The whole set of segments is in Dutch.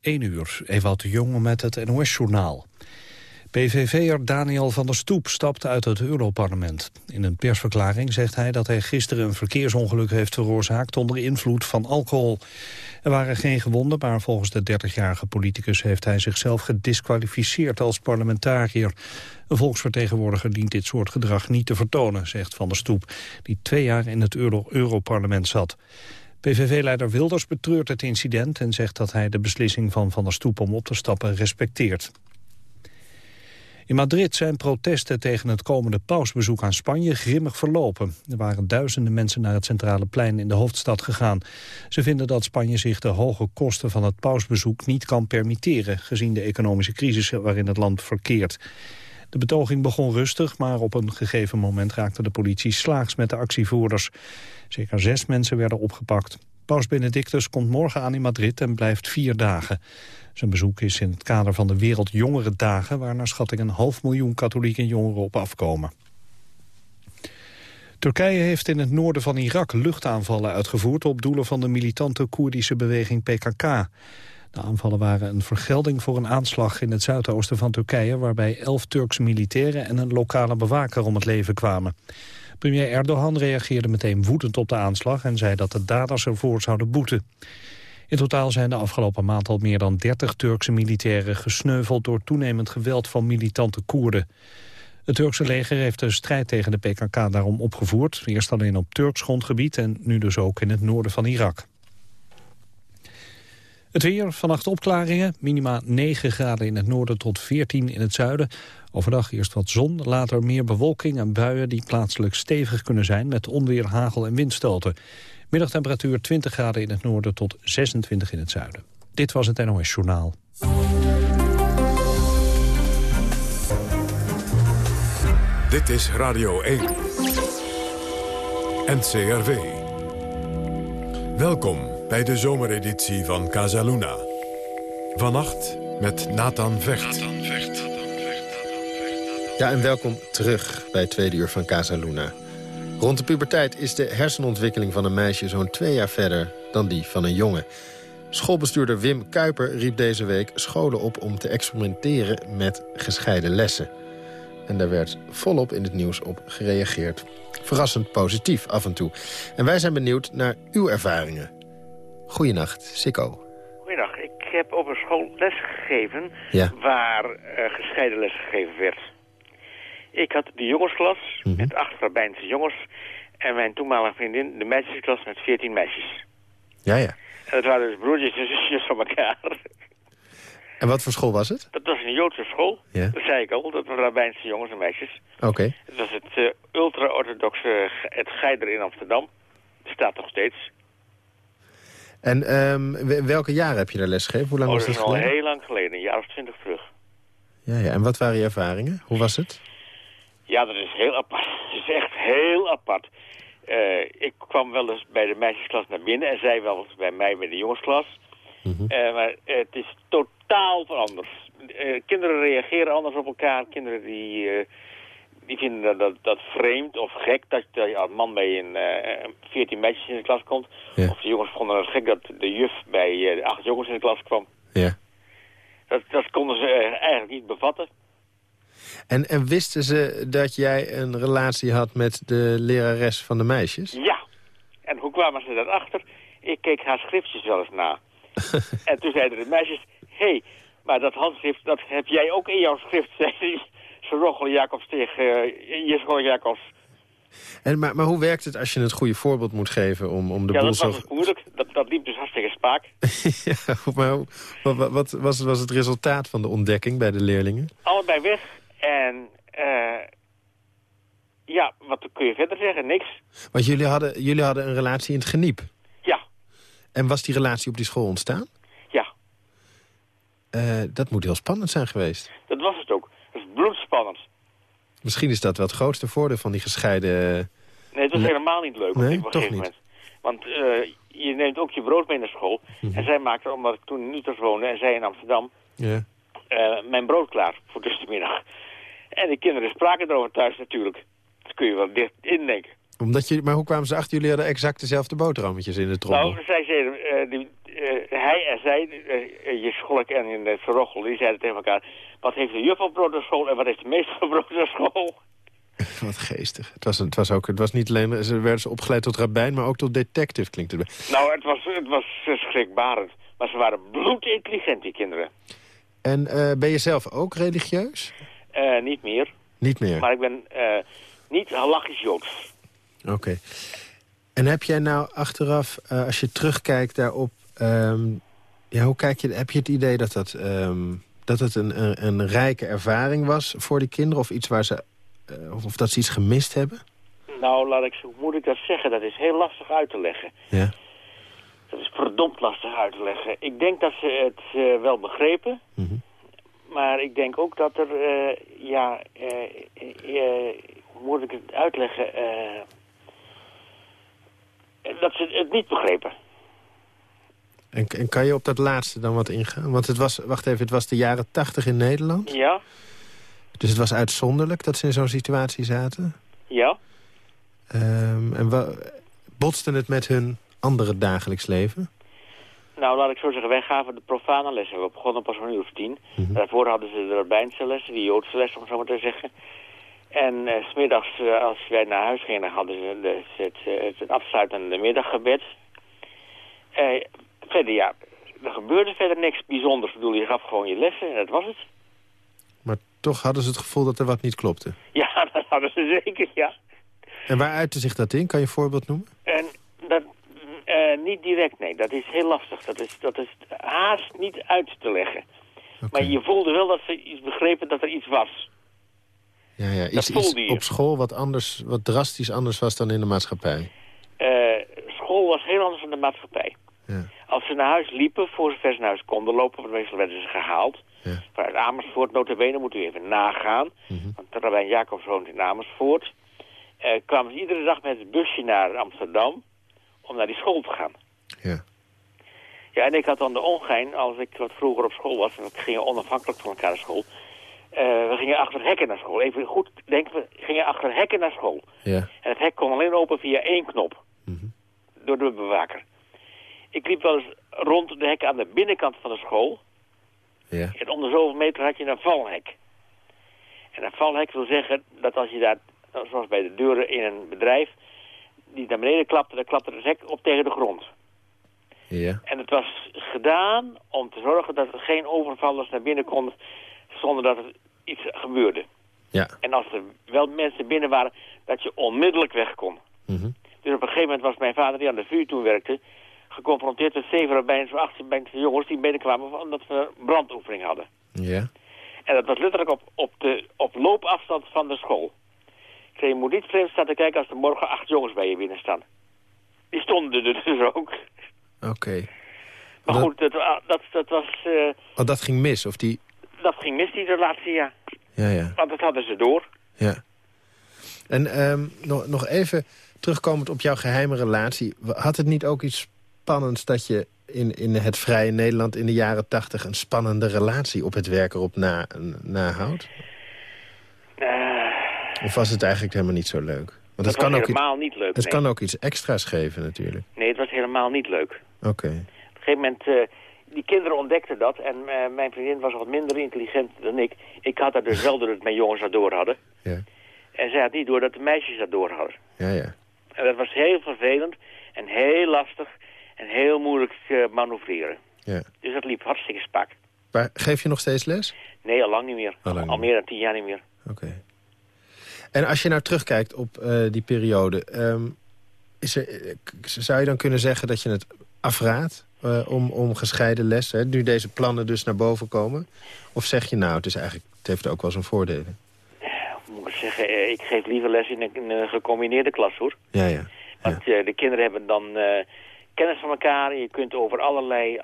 1 uur, Ewout de Jong met het NOS-journaal. PVV'er Daniel van der Stoep stapt uit het Europarlement. In een persverklaring zegt hij dat hij gisteren een verkeersongeluk heeft veroorzaakt onder invloed van alcohol. Er waren geen gewonden, maar volgens de 30-jarige politicus heeft hij zichzelf gedisqualificeerd als parlementariër. Een volksvertegenwoordiger dient dit soort gedrag niet te vertonen, zegt Van der Stoep, die twee jaar in het Euro Europarlement zat. PVV-leider Wilders betreurt het incident en zegt dat hij de beslissing van Van der Stoep om op te stappen respecteert. In Madrid zijn protesten tegen het komende pausbezoek aan Spanje grimmig verlopen. Er waren duizenden mensen naar het centrale plein in de hoofdstad gegaan. Ze vinden dat Spanje zich de hoge kosten van het pausbezoek niet kan permitteren... gezien de economische crisis waarin het land verkeert. De betoging begon rustig, maar op een gegeven moment raakte de politie slaags met de actievoerders. Zeker zes mensen werden opgepakt. Paus Benedictus komt morgen aan in Madrid en blijft vier dagen. Zijn bezoek is in het kader van de Wereldjongerendagen... waar naar schatting een half miljoen katholieke jongeren op afkomen. Turkije heeft in het noorden van Irak luchtaanvallen uitgevoerd... op doelen van de militante Koerdische beweging PKK. De aanvallen waren een vergelding voor een aanslag in het zuidoosten van Turkije... waarbij elf Turkse militairen en een lokale bewaker om het leven kwamen. Premier Erdogan reageerde meteen woedend op de aanslag... en zei dat de daders ervoor zouden boeten. In totaal zijn de afgelopen maand al meer dan 30 Turkse militairen gesneuveld door toenemend geweld van militante Koerden. Het Turkse leger heeft de strijd tegen de PKK daarom opgevoerd. Eerst alleen op Turks grondgebied en nu dus ook in het noorden van Irak. Het weer, vannacht opklaringen, minima 9 graden in het noorden tot 14 in het zuiden. Overdag eerst wat zon, later meer bewolking en buien die plaatselijk stevig kunnen zijn met onweer, hagel en windstoten. Middagtemperatuur 20 graden in het noorden tot 26 in het zuiden. Dit was het NOS Journaal. Dit is Radio 1. NCRV. Welkom bij de zomereditie van Casaluna. Vannacht met Nathan Vecht. Ja, en welkom terug bij het tweede uur van Casaluna. Rond de puberteit is de hersenontwikkeling van een meisje zo'n twee jaar verder dan die van een jongen. Schoolbestuurder Wim Kuiper riep deze week scholen op om te experimenteren met gescheiden lessen. En daar werd volop in het nieuws op gereageerd. Verrassend positief af en toe. En wij zijn benieuwd naar uw ervaringen. Goedenacht, Sikko. Goeiedag. Ik heb op een school lesgegeven Ja. waar eh, gescheiden les gegeven werd. Ik had de jongensklas Mhm. met acht rabbijnse jongens en mijn toenmalige vriendin de meisjesklas met veertien meisjes. Ja, ja. En dat waren dus broertjes en zusjes van elkaar. En wat voor school was het? Dat was een Joodse school, Ja. dat zei ik al, dat waren rabbijnse jongens en meisjes. Oké. Het was het eh, ultra-orthodoxe het Geider in Amsterdam. Staat nog steeds. En ehm, welke jaren heb je daar lesgegeven? Hoe lang Oh, was dat dat is al geleden? heel lang geleden, een jaar of twintig terug. Ja, ja. En wat waren je ervaringen? Hoe was het? Ja, dat is heel apart. Het is echt heel apart. Eh, ik kwam wel eens bij de meisjesklas naar binnen en zij wel eens bij mij bij de jongensklas. Mhm. Eh, maar het is totaal veranderd. Eh, kinderen reageren anders op elkaar. Kinderen die, die vinden dat, dat, vreemd of gek dat, je als man bij een eh, 14 meisjes in de klas komt. Ja. Of de jongens vonden het gek dat de juf bij eh, de acht jongens in de klas kwam. Ja. Dat, dat konden ze eh, eigenlijk niet bevatten. En, en wisten ze dat jij een relatie had met de lerares van de meisjes? Ja. En hoe kwamen ze daarachter? Ik keek haar schriftjes wel eens na. en toen zeiden de meisjes... Hé, hey, maar dat handschrift, dat heb jij ook in jouw schrift. zei Roggel Jacobs tegen uh, Jesco Jacobs. En, maar, maar hoe werkt het als je het goede voorbeeld moet geven om, om de ja, boel dat was dus moeilijk. Dat, dat liep dus hartstikke spaak. ja, maar hoe- wat, wat, wat was, was het resultaat van de ontdekking bij de leerlingen? Allebei weg. En eh ja, wat kun je verder zeggen? Niks. Want jullie hadden, jullie hadden een relatie in het geniep. Ja, En was die relatie op die school ontstaan? ja. Eh, dat moet heel spannend zijn geweest. Dat was het ook. Dat is bloedspannend. Misschien is dat wel het grootste voordeel van die gescheiden... Nee, het was Nee. helemaal niet leuk Nee, op een toch gegeven niet. moment. Want eh, je neemt ook je brood mee naar school. Mhm. En zij maakte, omdat ik toen in Utrecht woonde en zij in Amsterdam, Ja. eh, mijn brood klaar voor tussenmiddag. En de kinderen spraken erover thuis natuurlijk. Dat kun je wel dicht indenken. Omdat je, maar hoe kwamen ze achter? Jullie hadden exact dezelfde boterhammetjes in de trommel. Nou, zij zeiden, eh, die, hij en zij, uh, je scholk en in Verrochel, die zeiden tegen elkaar... wat heeft de juf op brood naar school en wat heeft de meester op brood naar school? Wat geestig. Het was, het was, ook, het was niet alleen, ze werden ze opgeleid tot rabbijn, maar ook tot detective klinkt het. Nou, het was, het was schrikbarend. Maar ze waren bloedintelligent, die kinderen. En uh, ben je zelf ook religieus? Uh, niet meer. Niet meer? Maar ik ben uh, niet halachisch Joods. Oké. En heb jij nou achteraf, als je terugkijkt daarop... Um, ja, hoe kijk je, heb je het idee dat, dat, um, dat het een, een, een, rijke ervaring was voor die kinderen? Of iets waar ze, of, of dat ze iets gemist hebben? Nou, laat ik, hoe moet ik dat zeggen? Dat is heel lastig uit te leggen. Ja. Dat is verdomd lastig uit te leggen. Ik denk dat ze het uh, wel begrepen. Mm -hmm. Maar ik denk ook dat er, ja, hoe moet ik het uitleggen? Dat ze het niet begrepen. En, en, kan je op dat laatste dan wat ingaan? Want het was, wacht even, het was de jaren tachtig in Nederland? Ja. Dus het was uitzonderlijk dat ze in zo'n situatie zaten? Ja. Um, en botste het met hun andere dagelijks leven? Nou, laat ik zo zeggen, wij gaven de profane lessen. We begonnen pas om een uur of tien. Mm -hmm. Daarvoor hadden ze de rabbijnse lessen, de Joodse lessen, om zo maar te zeggen. En uh, smiddags, uh, als wij naar huis gingen, hadden ze de, het, het, het afsluitende middaggebed. Uh, verder, ja, er gebeurde verder niks bijzonders. Ik bedoel, je gaf gewoon je lessen en dat was het. Maar toch hadden ze het gevoel dat er wat niet klopte? Ja, dat hadden ze zeker, ja. En waar uitte zich dat in? Kan je een voorbeeld noemen? En dat, niet direct, nee. Dat is heel lastig. Dat is, dat is haast niet uit te leggen. Okay. Maar je voelde wel dat ze iets begrepen dat er iets was. Ja, ja. Iets, iets op school wat, anders, wat drastisch anders was dan in de maatschappij. Uh, school was heel anders dan de maatschappij. Ja. Als ze naar huis liepen, voor ze vers naar huis konden lopen, want meestal werden ze gehaald. Ja. Vanuit Amersfoort, notabene, moet u even nagaan. Mm -hmm. Want Rabijn Jacobs woont in Amersfoort. Uh, kwamen ze iedere dag met het busje naar Amsterdam om naar die school te gaan. Ja. Ja, en ik had dan de ongein, als ik wat vroeger op school was... en we gingen onafhankelijk van elkaar naar school... Uh, we gingen achter hekken naar school. Even goed denken, we gingen achter hekken naar school. Ja. En het hek kon alleen open via één knop. Mm -hmm. Door de bewaker. Ik liep wel eens rond de hek aan de binnenkant van de school. Ja. En om de zoveel meter had je een valhek. En een valhek wil zeggen dat als je daar, zoals bij de deuren in een bedrijf... die naar beneden klapte, dan klapte het hek op tegen de grond. Ja. En het was gedaan om te zorgen dat er geen overvallers naar binnen konden... zonder dat er iets gebeurde. Ja. En als er wel mensen binnen waren, dat je onmiddellijk weg kon. Mm -hmm. Dus op een gegeven moment was mijn vader, die aan de vuur toen werkte... geconfronteerd met zeven rabbijns 18 jongens die binnenkwamen... omdat we een brandoefening hadden. Ja. En dat was letterlijk op, op, de, op loopafstand van de school. Ik zei, je moet niet vreemd staan te kijken als er morgen acht jongens bij je binnen staan. Die stonden er dus ook. Oké. Okay. Maar dat... goed, dat, dat, dat was... Uh, oh, dat ging mis, of die... Dat ging mis, die relatie, ja. Ja, ja. Want dat hadden ze door. Ja. En um, nog, nog even terugkomend op jouw geheime relatie. Had het niet ook iets spannends dat je in, in het vrije Nederland in de jaren tachtig... een spannende relatie op het werk erop na, nahoudt? Uh, of was het eigenlijk helemaal niet zo leuk? Want het kan ook helemaal iets, niet leuk. Het nee. kan ook iets extra's geven natuurlijk. Nee, het was helemaal niet leuk. Oké. Okay. Op een gegeven moment... Uh, die kinderen ontdekten dat en uh, mijn vriendin was wat minder intelligent dan ik. Ik had dat dus wel door dat mijn jongens dat door hadden. Ja. En zij had niet door dat de meisjes dat door hadden. Ja, ja. En dat was heel vervelend en heel lastig en heel moeilijk uh, manoeuvreren. Ja. Dus dat liep hartstikke spak. Maar geef je nog steeds les? Nee, al lang niet meer. Al, al meer dan tien jaar niet meer. Oké. Okay. En als je nou terugkijkt op uh, die periode... Um, is er, zou je dan kunnen zeggen dat je het afraadt uh, om, om gescheiden les? Hè? Nu deze plannen dus naar boven komen? Of zeg je nou, het, is eigenlijk, het heeft ook wel zijn voordelen? Moet ik zeggen? Ik geef liever les in een, in een gecombineerde klas, hoor. Ja, ja. Want uh, de kinderen hebben dan uh, kennis van elkaar. Je kunt over allerlei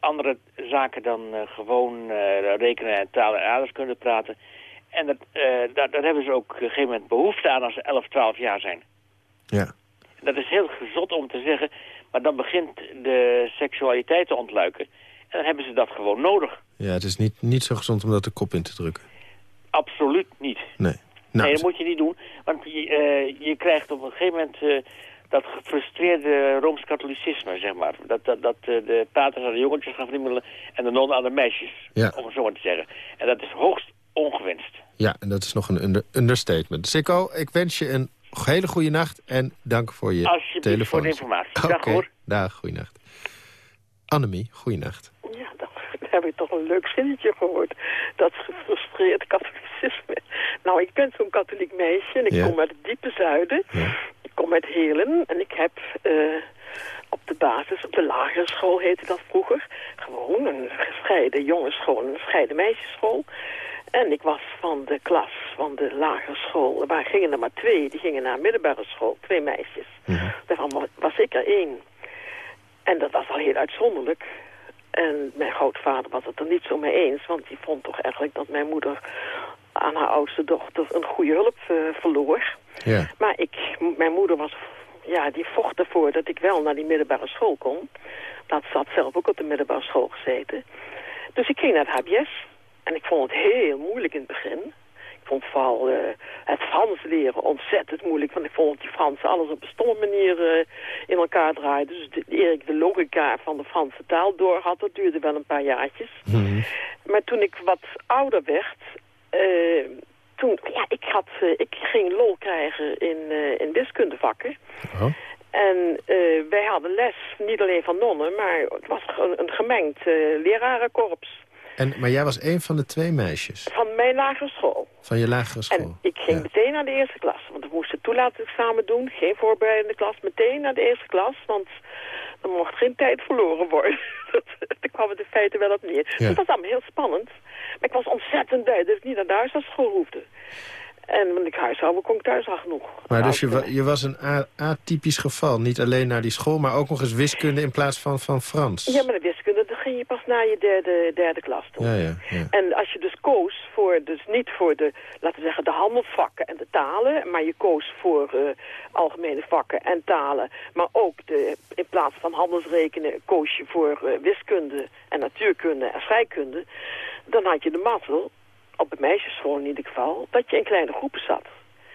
andere zaken dan gewoon rekenen en taal en aardrijkskunde praten. En dat, daar, daar hebben ze ook op een gegeven moment behoefte aan als ze 11, 12 jaar zijn. Ja. Dat is heel gezot om te zeggen, maar dan begint de seksualiteit te ontluiken. En dan hebben ze dat gewoon nodig. Ja, het is niet, niet zo gezond om dat de kop in te drukken. Absoluut niet. Nee. Nou, nee, dat moet je niet doen. Want je, uh, je krijgt op een gegeven moment... Uh, dat gefrustreerde Rooms-Katholicisme, zeg maar. Dat, dat, dat uh, de paters aan de jongetjes gaan vriendelen en de nonnen aan de meisjes, Ja. om het zo maar te zeggen. En dat is hoogst ongewenst. Ja, en dat is nog een under understatement. Sikko, ik wens je een hele goede nacht en dank voor je Alsjeblieft telefoon. voor de informatie. Dag Oké, hoor. dag, goeienacht. Annemie, goeienacht. Ja, dan heb ik toch een leuk zinnetje gehoord. Dat gefrustreerd katholicisme. Nou, ik ben zo'n katholiek meisje en ik Ja. kom uit het diepe zuiden. Ja. Ik kom uit Helen en ik heb eh, op de basis, op de lagere school heette dat vroeger, gewoon een gescheiden jongensschool en een gescheiden meisjesschool. En ik was van de klas van de lagere school. Waar gingen er maar twee, die gingen naar middelbare school, twee meisjes. Daarvan wa- was ik er één. En dat was al heel uitzonderlijk. En mijn grootvader was het er niet zo mee eens, want die vond toch eigenlijk dat mijn moeder aan haar oudste dochter een goede hulp eh, verloor. Ja. Maar ik, mijn moeder was, ja, die vocht ervoor dat ik wel naar die middelbare school kon. Dat ze had zelf ook op de middelbare school gezeten. Dus ik ging naar het HBS. En ik vond het heel moeilijk in het begin. Ik vond vooral eh, het Frans leren ontzettend moeilijk. Want ik vond dat die Fransen alles op een stomme manier eh, in elkaar draaiden. Dus de, eer ik de logica van de Franse taal door had, dat duurde wel een paar jaartjes. Mhm. Maar toen ik wat ouder werd, eh, toen, ja, ik, had, ik ging lol krijgen in, in wiskundevakken. Oh. En wij hadden les, niet alleen van nonnen, maar het was ge- een gemengd lerarenkorps En, maar jij was een van de twee meisjes van mijn lagere school. van je lagere school. En ik ging Ja. meteen naar de eerste klas, want we moesten toelatingsexamen doen, geen voorbereidende klas, meteen naar de eerste klas, want er mocht geen tijd verloren worden. Dat- Daar kwam het in feite wel op neer. Ja. Dat was allemaal heel spannend. Maar ik was ontzettend blij dat ik niet naar de huisartschool hoefde. En want ik huishouden kon ik thuis al genoeg. Maar dus je, wa- je was een atypisch geval. Niet alleen naar die school, maar ook nog eens wiskunde in plaats van, van Frans. Ja, maar de wiskunde, ging je pas na je derde, derde klas toe. ja, ja, ja. En als je dus koos voor, dus niet voor de, laten we zeggen, de handelsvakken en de talen, maar je koos voor eh, algemene vakken en talen, maar ook de, in plaats van handelsrekenen koos je voor eh, wiskunde en natuurkunde en scheikunde, dan had je de mazzel, op de meisjesschool in ieder geval, dat je in kleine groepen zat.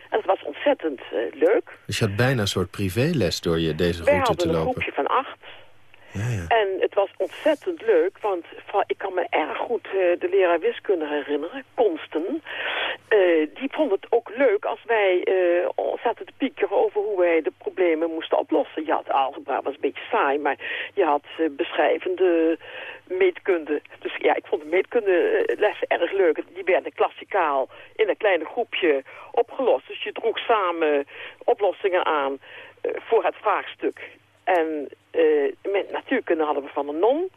En dat was ontzettend eh, leuk. Dus je had bijna een soort privéles door je deze Wij route te hadden een lopen. groepje van acht. En het was ontzettend leuk, want ik kan me erg goed eh, de leraar wiskunde herinneren, Konsten. Eh, die vond het ook leuk als wij ons zaten te piekeren over hoe wij de problemen moesten oplossen. Je had algebra, was een beetje saai, maar je had beschrijvende meetkunde. Dus ja, ik vond de meetkundelessen erg leuk. Die werden klassikaal in een kleine groepje opgelost. Dus je droeg samen oplossingen aan voor het vraagstuk. En eh, met natuurkunde hadden we van een non.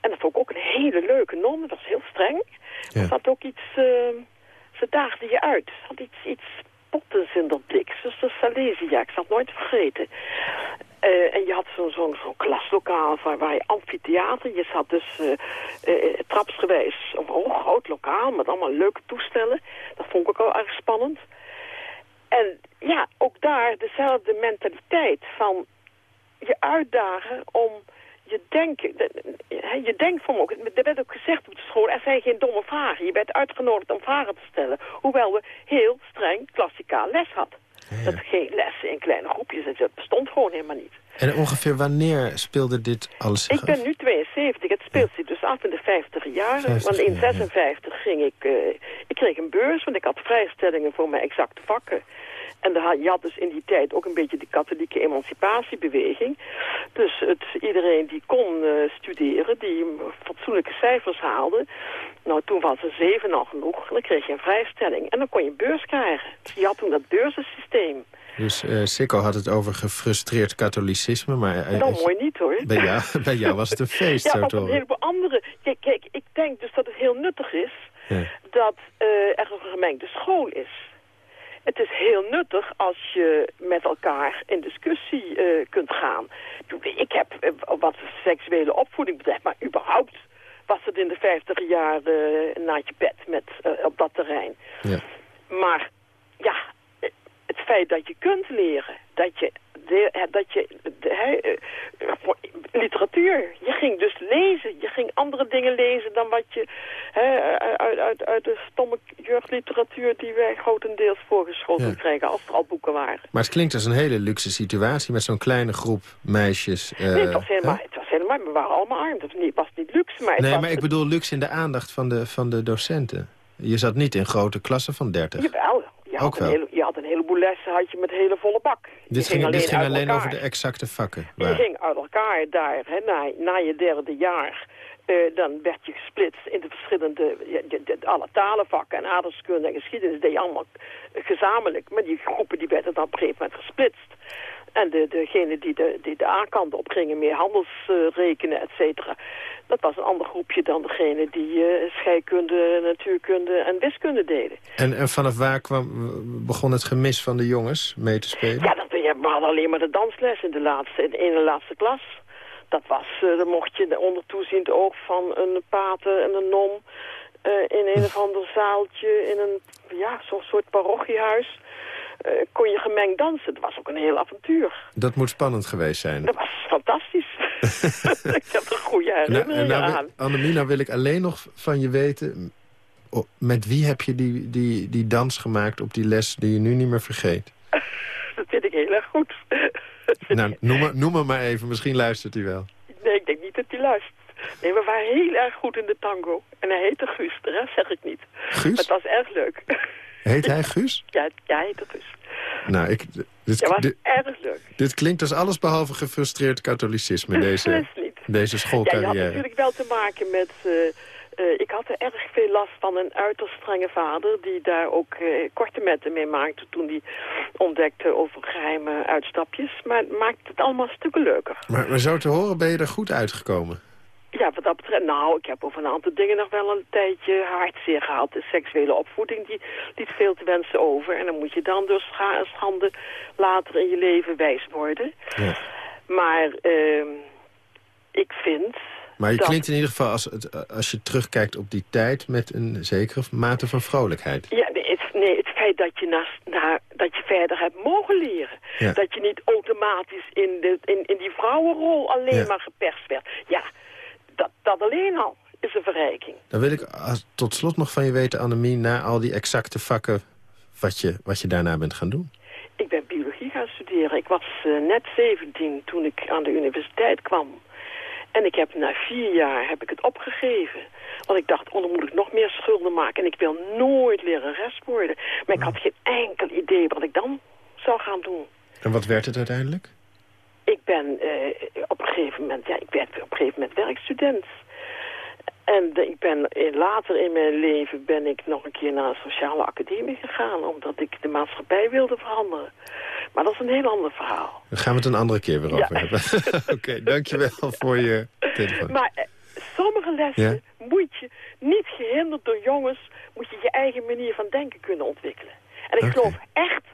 En dat vond ik ook een hele leuke non. Dat was heel streng. Ja. Er zat ook iets... eh, ze daagde je uit. Ze had iets, iets spottends in dat blik. Zuster Salesia, ik zal het nooit vergeten. Eh, en je had zo'n zo'n zo'n klaslokaal waar, waar je amfitheater. Je zat dus eh, trapsgewijs omhoog, groot lokaal met allemaal leuke toestellen. Dat vond ik ook al erg spannend. En ja, ook daar dezelfde mentaliteit van je uitdagen om je denken. de- hè, Je denkvermogen. Er werd ook gezegd op de school, er zijn geen domme vragen. Je werd uitgenodigd om vragen te stellen. Hoewel we heel streng klassikaal les hadden. Dat geen lessen in kleine groepjes, dat bestond gewoon helemaal niet. En ongeveer wanneer speelde dit alles zich Ik ben af? nu 72. Het speelt zich dus af in de 50 jaren. 50 want in jaar, ja. 56 ging ik... eh, ik kreeg een beurs, want ik had vrijstellingen voor mijn exacte vakken. En had- je had dus in die tijd ook een beetje de katholieke emancipatiebeweging. Dus het, iedereen die kon eh, studeren, die fatsoenlijke cijfers haalde... Nou, toen was er zeven al genoeg. En dan kreeg je een vrijstelling. En dan kon je een beurs krijgen. Dus je had toen dat beurzensysteem. Dus Sikko had het over gefrustreerd katholicisme, maar... eh, Nou, mooi niet hoor. Bij jou, bij jou was het een feest, Ja, zo wat te een heleboel andere... Kijk, kijk, ik denk dus dat het heel nuttig is Ja. dat er een gemengde school is. Het is heel nuttig als je met elkaar in discussie eh, kunt gaan. Ik heb, eh, wat seksuele opvoeding betreft, maar überhaupt was het in de 50 jaar eh een naadje bed met, op dat terrein. Ja. Maar ja, het feit dat je kunt leren, dat je, de, eh, dat je de, eh, literatuur, je ging dus lezen. Je ging andere dingen lezen dan wat je hè, uit, uit, uit de stomme jeugdliteratuur... die wij grotendeels voorgeschoten Ja. kregen als er al boeken waren. Maar het klinkt als een hele luxe situatie met zo'n kleine groep meisjes. eh, nee, het was helemaal, het was helemaal, we waren allemaal arm. Het was niet, was niet luxe, maar Nee, was... maar ik bedoel luxe in de aandacht van de, van de docenten. Je zat niet in grote klassen van 30. Jawel, je had, Ook een wel. hele, je had een heleboel lessen had je met hele volle bak. Je Dit ging, dit ging alleen over de exacte vakken. Je waar- ging uit elkaar daar, hè, na, na je derde jaar. eh, dan werd je gesplitst in de verschillende, ja, de, de- alle talenvakken en aardrijkskunde en geschiedenis deed je allemaal gezamenlijk. Maar die groepen die werden dan op een gegeven moment gesplitst. En de, degene die de, die de A-kant op gingen, meer handelsrekenen, et cetera. Dat was een ander groepje dan degene die eh, scheikunde, natuurkunde en wiskunde deden. En, en vanaf waar kwam, begon het gemis van de jongens mee te spelen? Ja, dat, we hadden alleen maar de dansles in de laatste, in de ene laatste klas. Dat was, eh, dan mocht je onder toeziend oog van een pater en een non... eh, in een of ander zaaltje, in een, ja, zo'n soort parochiehuis... eh, kon je gemengd dansen. Dat was ook een heel avontuur. Dat moet spannend geweest zijn. Dat was fantastisch. ik heb er goede Nou, herinneringen nou, wil- aan. Annemie, nou wil ik alleen nog van je weten... met wie heb je die, die, die dans gemaakt op die les die je nu niet meer vergeet? Dat vind ik heel erg goed. Nou, noem noem maar, maar even, misschien luistert hij wel. Nee, ik denk niet dat hij luistert. Nee, we waren heel erg goed in de tango. En hij heette Guus, de rest zeg ik niet. Maar het Guus? was erg leuk. Heet hij Guus? Ja, ja hij heette Guus. Nou, ik, dit, Ja, was dit, erg leuk. dit klinkt als allesbehalve gefrustreerd katholicisme, deze, deze Ja, je had schoolcarrière. natuurlijk wel te maken met... eh, eh, ik had er erg veel last van een uiterst strenge vader... die daar ook eh, korte metten mee maakte toen hij ontdekte over geheime uitstapjes. Maar het maakte het allemaal stukken leuker. Maar, maar zo te horen ben je er goed uitgekomen. Ja, wat dat betreft, nou, ik heb over een aantal dingen nog wel een tijdje hartzeer gehad. De seksuele opvoeding, die liet veel te wensen over. En dan moet je dan door scha en schande later in je leven wijs worden. Ja. Maar ehm, ik vind... Maar je dat- klinkt in ieder geval, als, het, als je terugkijkt op die tijd... met een zekere mate van vrolijkheid. Ja, nee, het, nee, het feit dat je, na, dat je verder hebt mogen leren. Ja. Dat je niet automatisch in, de, in, in die vrouwenrol alleen Ja. maar geperst werd. Ja, dat, dat alleen al is een verrijking. Dan wil ik als, tot slot nog van je weten, Annemie... na al die exacte vakken, wat je, wat je daarna bent gaan doen. Ik ben biologie gaan studeren. Ik was eh, net 17 toen ik aan de universiteit kwam. En ik heb na vier jaar heb ik het opgegeven. Want ik dacht, oh, dan moet ik nog meer schulden maken. En ik wil nooit lerares worden. Maar ik had geen enkel idee wat ik dan zou gaan doen. En wat werd het uiteindelijk? Ik ben eh, op een gegeven moment, ja, ik werd op een gegeven moment werkstudent. En ik ben eh, later in mijn leven ben ik nog een keer naar een sociale academie gegaan, omdat ik de maatschappij wilde veranderen. Maar dat is een heel ander verhaal. Daar gaan we het een andere keer weer Ja. over hebben. Oké, dankjewel voor je telefoon. Maar eh, sommige lessen Ja? moet je, niet gehinderd door jongens, moet je je eigen manier van denken kunnen ontwikkelen. En ik geloof echt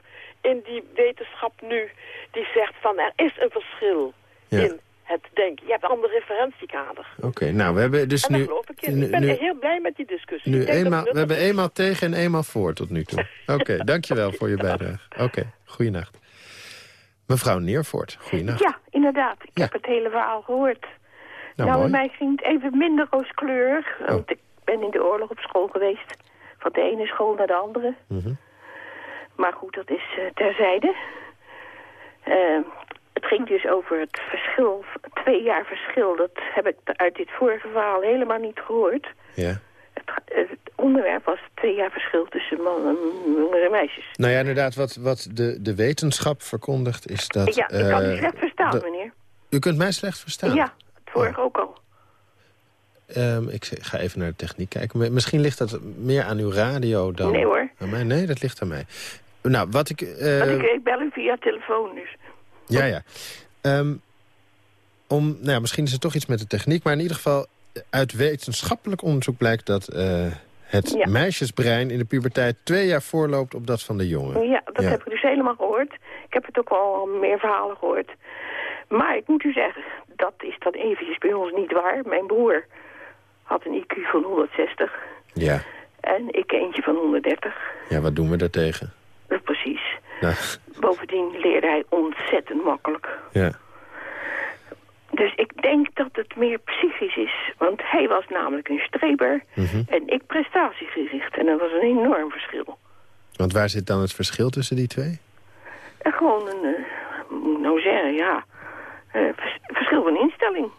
in die wetenschap nu, die zegt van er is een verschil Ja. in het denken. Je hebt een ander referentiekader. Oké, nou, we hebben dus nu... ik in. nu- ik ben nu- heel blij met die discussie. Nu eenmaal, we hebben eenmaal tegen en eenmaal voor tot nu toe. Oké, dankjewel voor je bijdrage. Oké, goeienacht. Mevrouw Neervoort, goeienacht. Ja, inderdaad. Ik Ja. heb het hele verhaal gehoord. nou, nou, bij mij ging het even minder rooskleurig. Oh. Want ik ben in de oorlog op school geweest. Van de ene school naar de andere. Mhm. Maar goed, dat is eh, terzijde. Eh, het ging dus over het verschil, twee jaar verschil. Dat heb ik uit dit vorige verhaal helemaal niet gehoord. Ja. Het, eh, onderwerp was twee jaar verschil tussen mannen en meisjes. Nou ja, inderdaad, wat, wat de, de wetenschap verkondigt is dat... ja, ik kan eh, u slecht verstaan, dat- meneer. U kunt mij slecht verstaan? Ja, het vorige ook al. Ehm, ik ga even naar de techniek kijken. Misschien ligt dat meer aan uw radio dan Nee, hoor. aan mij. Nee, dat ligt aan mij. Nou, wat ik... eh, Want ik, ik bel u via telefoon dus. Ja, ja. Ehm, om, nou ja, misschien is het toch iets met de techniek, maar in ieder geval uit wetenschappelijk onderzoek blijkt dat eh, het Ja. meisjesbrein in de puberteit twee jaar voorloopt op dat van de jongen. Ja, dat Ja. heb ik dus helemaal gehoord. Ik heb het ook al meer verhalen gehoord. Maar ik moet u zeggen, dat is dan eventjes bij ons niet waar. Mijn broer had een IQ van 160 Ja. en ik eentje van 130. ja, wat doen we daartegen? Precies. Bovendien leerde hij ontzettend makkelijk. ja. Dus ik denk dat het meer psychisch is. Want hij was namelijk een streber Mhm. en ik prestatiegericht. En dat was een enorm verschil. Want waar zit dan het verschil tussen die twee? En gewoon een, eh, nou zeggen, ja, eh, vers- verschil van instelling.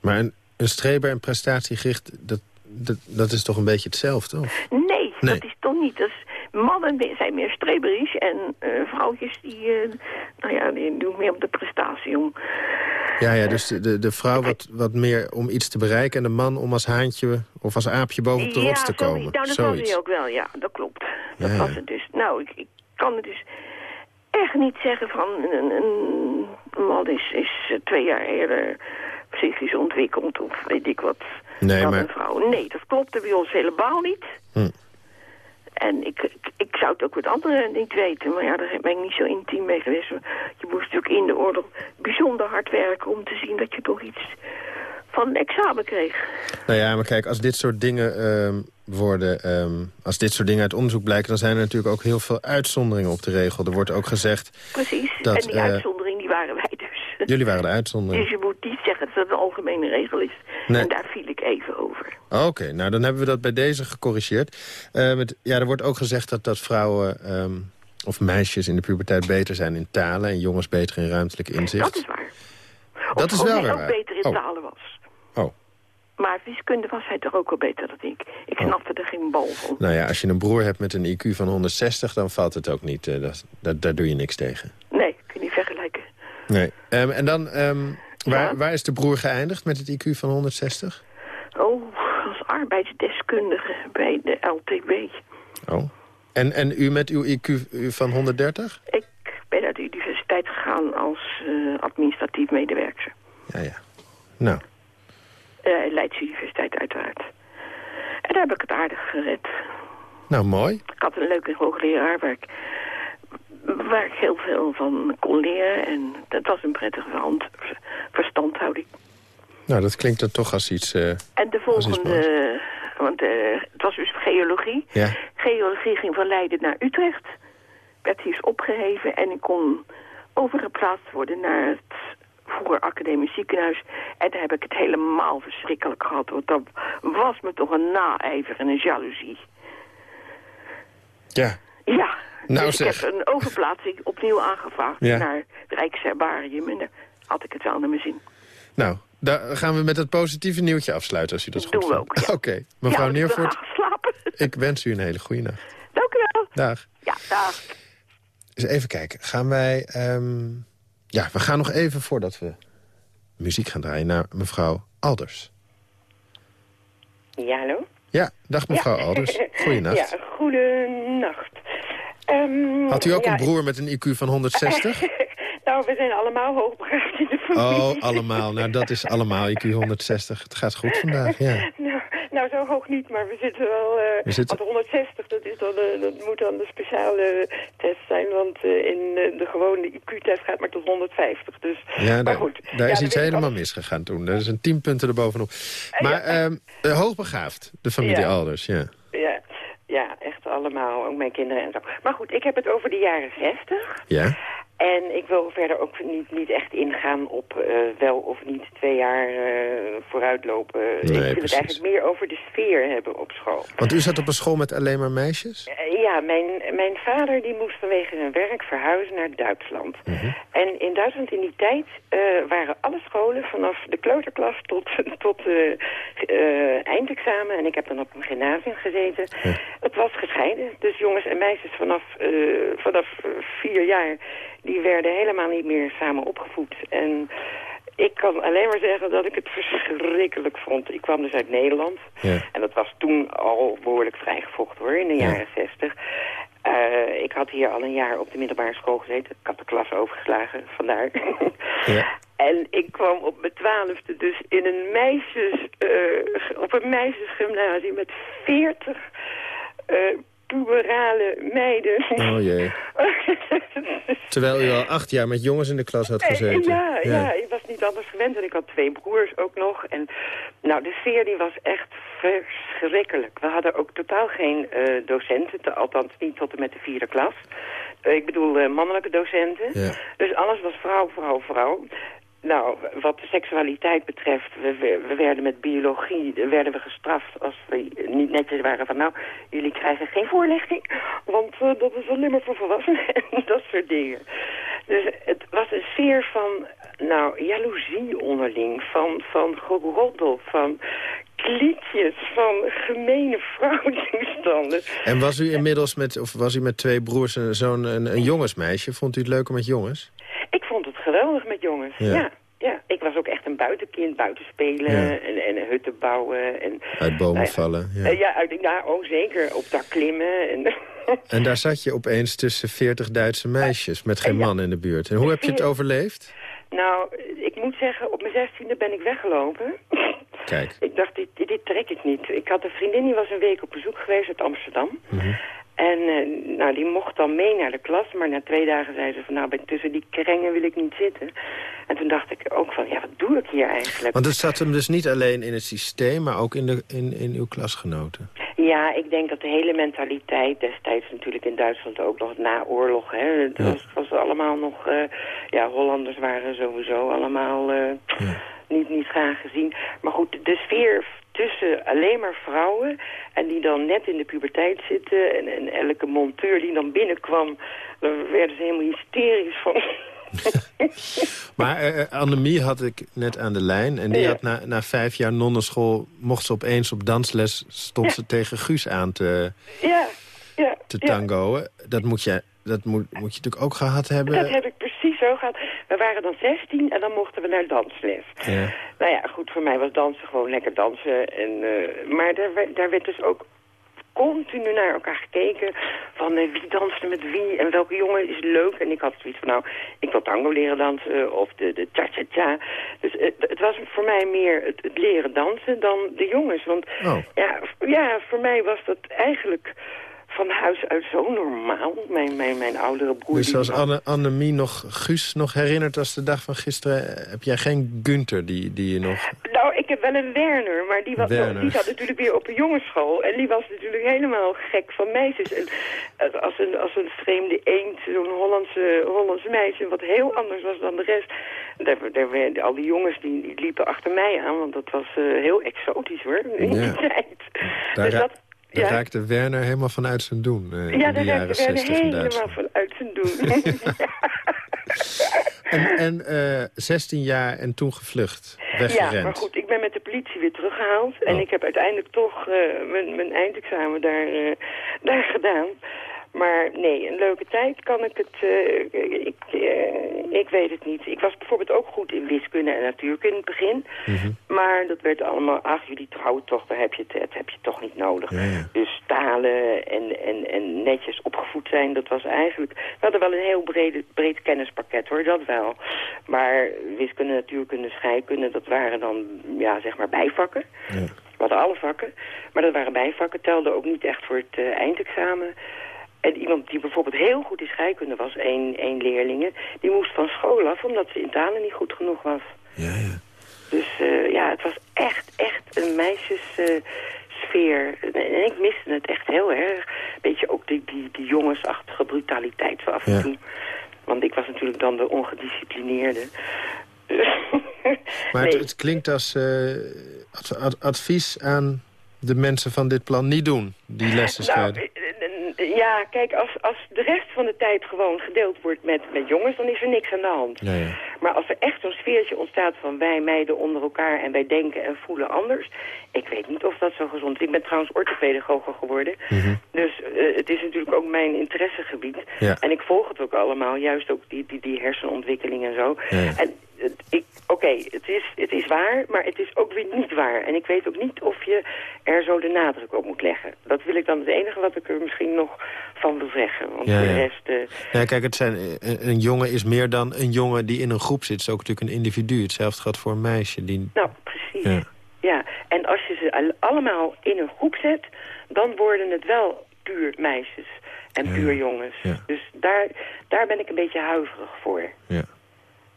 Maar een, een streber en prestatiegericht, dat, dat, dat is toch een beetje hetzelfde? Of? Nee, Nee. dat is toch niet. Dat is, mannen zijn meer streberisch en eh, vrouwtjes die, eh, nou ja, die doen meer op de prestatie om. Ja, ja, dus de, de, vrouw wat, wat meer om iets te bereiken... en de man om als haantje of als aapje boven op de rots te ja, komen. zoiets. Nou, dat was Zoiets. hij ook wel, ja, dat klopt. Dat Ja, ja. was het dus. Nou, ik, ik kan het dus echt niet zeggen van een, een, een man is, is eh, twee jaar eerder psychisch ontwikkeld of weet ik wat Nee, maar- een vrouw. Nee, dat klopte bij ons helemaal niet. Hm. En ik, ik, ik zou het ook met anderen niet weten, maar ja, daar ben ik niet zo intiem mee geweest. Je moest natuurlijk in de oorlog bijzonder hard werken om te zien dat je toch iets van een examen kreeg. Nou ja, maar kijk, als dit soort dingen ehm, worden... ehm, als dit soort dingen uit onderzoek blijken... dan zijn er natuurlijk ook heel veel uitzonderingen op de regel. Er wordt ook gezegd... Precies, Dat, en die eh, uitzondering die waren wij dus. Jullie waren de uitzondering. Dus je moet niet zeggen dat het een algemene regel is. Nee. En daar viel even over. Oké, nou dan hebben we dat bij deze gecorrigeerd. Eh, met, ja, er wordt ook gezegd dat, dat vrouwen ehm, of meisjes in de puberteit beter zijn in talen... en jongens beter in ruimtelijk inzicht. Dat is waar. Dat is wel weer ook waar. beter in Oh. talen was. Oh, Maar wiskunde was hij toch ook wel beter dan ik. Ik Oh. snapte er geen bal van. nou ja, als je een broer hebt met een IQ van 160... dan valt het ook niet, eh, dat, dat, daar doe je niks tegen. Nee, kun je niet vergelijken. Nee. Ehm, en dan, ehm, waar, Ja. waar is de broer geëindigd met het IQ van 160? Arbeidsdeskundige bij de LTB. Oh. En, en u met uw IQ van 130? Ik ben naar de universiteit gegaan als eh, administratief medewerker. Ja, ja. Nou, Eh Leidse Universiteit uiteraard. En daar heb ik het aardig gered. nou mooi. Ik had een leuke hoogleraar waar ik, waar ik heel veel van kon leren. En dat was een prettige verstandhouding. Nou, dat klinkt dan toch als iets... eh, En de volgende, want eh, het was dus geologie. Ja. Geologie ging van Leiden naar Utrecht. Werd hier opgeheven en ik kon overgeplaatst worden naar het vroeger academisch ziekenhuis. En daar heb ik het helemaal verschrikkelijk gehad. Want dat was me toch een naijver en een jaloezie. ja. Ja, Nou dus zeg. ik heb een overplaatsing opnieuw aangevraagd Ja. naar het Rijksherbarium. En daar had ik het wel naar mijn zin. Nou, daar gaan we met het positieve nieuwtje afsluiten als u dat goed we vindt. ook, ja. Oké, mevrouw ja, ik wens u een hele goede nacht. Dank u wel. Dag. Ja, dag. Eens even kijken, gaan wij... ehm, Ja, we gaan nog even voordat we muziek gaan draaien naar mevrouw Alders. Ja, hallo? Ja, dag mevrouw ja. Alders. Goeienacht. Ja, goedenacht. Ehm, Had u ook ja, een broer met een IQ van 160? nou, we zijn allemaal hoogbegaafd in de familie. Oh, allemaal. Nou, dat is allemaal IQ 160. Het gaat goed vandaag, ja. Nou, nou, zo hoog niet, maar we zitten wel... eh We zitten- Want 160, dat, is dan, eh, dat moet dan de speciale test zijn. Want eh, in de gewone IQ-test gaat maar tot 150. Dus, Ja, maar daar, goed. daar Ja, is iets helemaal al- misgegaan toen. Er is een tien punten erbovenop. Maar ehm eh, hoogbegaafd, de familie Ja. Alders, ja. Ja, ja, echt allemaal. Ook mijn kinderen en zo. Maar goed, ik heb het over de jaren 60. Ja? En ik wil verder ook niet, niet echt ingaan op eh, wel of niet twee jaar eh, vooruitlopen. ik wil precies. het eigenlijk meer over de sfeer hebben op school. Want u zat op een school met alleen maar meisjes? Eh, ja, mijn, mijn vader die moest vanwege zijn werk verhuizen naar Duitsland. Mhm. En in Duitsland in die tijd waren alle scholen vanaf de kleuterklas tot, tot eindexamen. En ik heb dan op een gymnasium gezeten. Het was gescheiden. Dus jongens en meisjes vanaf, vanaf vier jaar... die werden helemaal niet meer samen opgevoed. En ik kan alleen maar zeggen dat ik het verschrikkelijk vond. Ik kwam dus uit Nederland. Ja. En dat was toen al behoorlijk vrijgevochten hoor, in de Ja. jaren zestig. Eh, ik had hier al een jaar op de middelbare school gezeten. Ik had de klas overgeslagen, vandaar. Ja. En ik kwam op mijn twaalfde dus in een meisjes, eh, op een meisjesgymnasium met veertig eh puberale meiden. Oh jee. Terwijl u al acht jaar met jongens in de klas had gezeten. Ja, ja. ik was niet anders gewend. En ik had twee broers ook nog. En nou, de sfeer die was echt verschrikkelijk. We hadden ook totaal geen eh, docenten. te- althans niet tot en met de vierde klas. Eh, ik bedoel eh, mannelijke docenten. Ja. Dus alles was vrouw, vrouw, vrouw. Nou, wat de seksualiteit betreft, we, we, we werden met biologie werden we gestraft als we niet netjes waren van nou, jullie krijgen geen voorlichting, want uh, dat is alleen maar voor volwassenen en dat soort dingen. Dus het was een sfeer van, nou, jaloezie onderling, van, van geroddel, van klietjes, van gemene vrouwentoestanden. En was u inmiddels met, of was u met twee broers en zo'n een, een jongensmeisje? Vond u het leuker met jongens? Ik vond het geweldig met jongens, Ja. ja. ja. ik was ook echt een buitenkind, buiten spelen Ja. en, en hutten bouwen. En, Uit bomen Nou vallen. Ja. eh, ja, uit, ja, oh zeker, op dak klimmen. En, En daar zat je opeens tussen 40 Duitse meisjes met geen man in de buurt. En hoe heb je het overleefd? nou, ik moet zeggen, op mijn zestiende ben ik weggelopen. Kijk. Ik dacht, dit, dit, dit trek ik niet. Ik had een vriendin, die was een week op bezoek geweest uit Amsterdam. Mhm. En eh, nou, die mocht dan mee naar de klas, maar na twee dagen zei ze van... nou, tussen die krengen wil ik niet zitten. En toen dacht ik ook van, ja, wat doe ik hier eigenlijk? Want het zat hem dus niet alleen in het systeem, maar ook in, de, in, in uw klasgenoten. Ja, ik denk dat de hele mentaliteit destijds natuurlijk in Duitsland ook nog na oorlog... Hè, het Ja. was, was allemaal nog... eh, ja, Hollanders waren sowieso allemaal eh, niet, niet graag gezien. Maar goed, de sfeer tussen alleen maar vrouwen... en die dan net in de puberteit zitten... en, en elke monteur die dan binnenkwam... dan werden ze helemaal hysterisch van... Maar eh, Annemie had ik net aan de lijn. En die Ja. had na, na vijf jaar nonnenschool... mocht ze opeens op dansles... stond Ja. ze tegen Guus aan te, ja, ja, te tangoen. Dat, moet je, dat moet, moet je natuurlijk ook gehad hebben. Dat heb ik precies zo gehad. We waren dan 16 en dan mochten we naar dansles. Ja. Nou ja, goed, voor mij was dansen gewoon lekker dansen. En, eh, maar daar, daar werd dus ook continu naar elkaar gekeken van eh, wie danste met wie en welke jongen is leuk. En ik had zoiets van, nou, ik wil tango leren dansen of de, de cha-cha-cha. Dus het, het was voor mij meer het, het leren dansen dan de jongens. Want Oh. ja, ja, voor mij was dat eigenlijk van huis uit zo normaal. Mijn, mijn, mijn oudere broer... Dus die als was- Anne, Annemie nog Guus nog herinnert als de dag van gisteren... eh, heb jij geen Gunther die, die je nog... Nou, ik heb wel een Werner, maar die, was, Werner. die zat natuurlijk weer op een jongensschool. En die was natuurlijk helemaal gek van meisjes. En eh, als een, als een vreemde eend, zo'n Hollandse, Hollandse meisje, wat heel anders was dan de rest. Daar, daar, al die jongens die, die liepen achter mij aan, want dat was eh, heel exotisch hoor, in die Ja. tijd. Daar, Dus dat- daar ja. raakte Werner helemaal vanuit zijn doen eh, in Ja, daar jaren raakte Werner 60 in helemaal Duitsland. van uit zijn doen. En, en eh 16 jaar en toen gevlucht, weggerend. Ja, maar goed, ik ben met de politie weer teruggehaald. En Oh. ik heb uiteindelijk toch eh, mijn, mijn eindexamen daar, eh, daar gedaan. Maar nee, een leuke tijd kan ik het... eh, ik, eh, ik weet het niet. Ik was bijvoorbeeld ook goed in wiskunde en natuurkunde in het begin. Mhm. Maar dat werd allemaal... Ach, jullie trouwen toch, daar heb je het, dat heb je toch niet nodig. Ja, ja. Dus talen en, en, en netjes opgevoed zijn, dat was eigenlijk... We hadden wel een heel brede, breed kennispakket, hoor, dat wel. Maar wiskunde, natuurkunde, scheikunde, dat waren dan, ja, zeg maar bijvakken. Ja. We hadden alle vakken, maar dat waren bijvakken, telde ook niet echt voor het eh, eindexamen. En iemand die bijvoorbeeld heel goed in scheikunde was, één, één leerlinge, die moest van school af omdat ze in talen niet goed genoeg was. Ja, ja. Dus eh, ja, het was echt, echt een meisjessfeer. en ik miste het echt heel erg. Beetje ook die, die, die jongensachtige brutaliteit zo af en Ja. toe. Want ik was natuurlijk dan de ongedisciplineerde. Maar Nee. het, het klinkt als eh, ad- ad- advies aan de mensen van dit plan niet doen, die lessen Nou, scheiden. eh, eh, ja, kijk, als, als de rest van de tijd gewoon gedeeld wordt met, met jongens, dan is er niks aan de hand. Ja, ja. Maar als er echt zo'n sfeertje ontstaat van wij meiden onder elkaar en wij denken en voelen anders, ik weet niet of dat zo gezond is. Ik ben trouwens orthopedagoge geworden, dus eh, het is natuurlijk ook mijn interessegebied. Ja. En ik volg het ook allemaal, juist ook die, die, die hersenontwikkeling en zo. En ik, oké, het, is, het is waar, maar het is ook weer niet waar. En ik weet ook niet of je er zo de nadruk op moet leggen. Dat wil ik dan het enige wat ik er misschien nog van wil zeggen. Want Ja, de rest... eh, Ja, kijk, het zijn, een, een jongen is meer dan een jongen die in een groep zit. Het is ook natuurlijk een individu. Hetzelfde geldt voor een meisje. Die... Nou, precies. Ja. Ja. en als je ze al- allemaal in een groep zet, dan worden het wel puur meisjes en puur jongens. Dus daar, daar ben ik een beetje huiverig voor. Ja.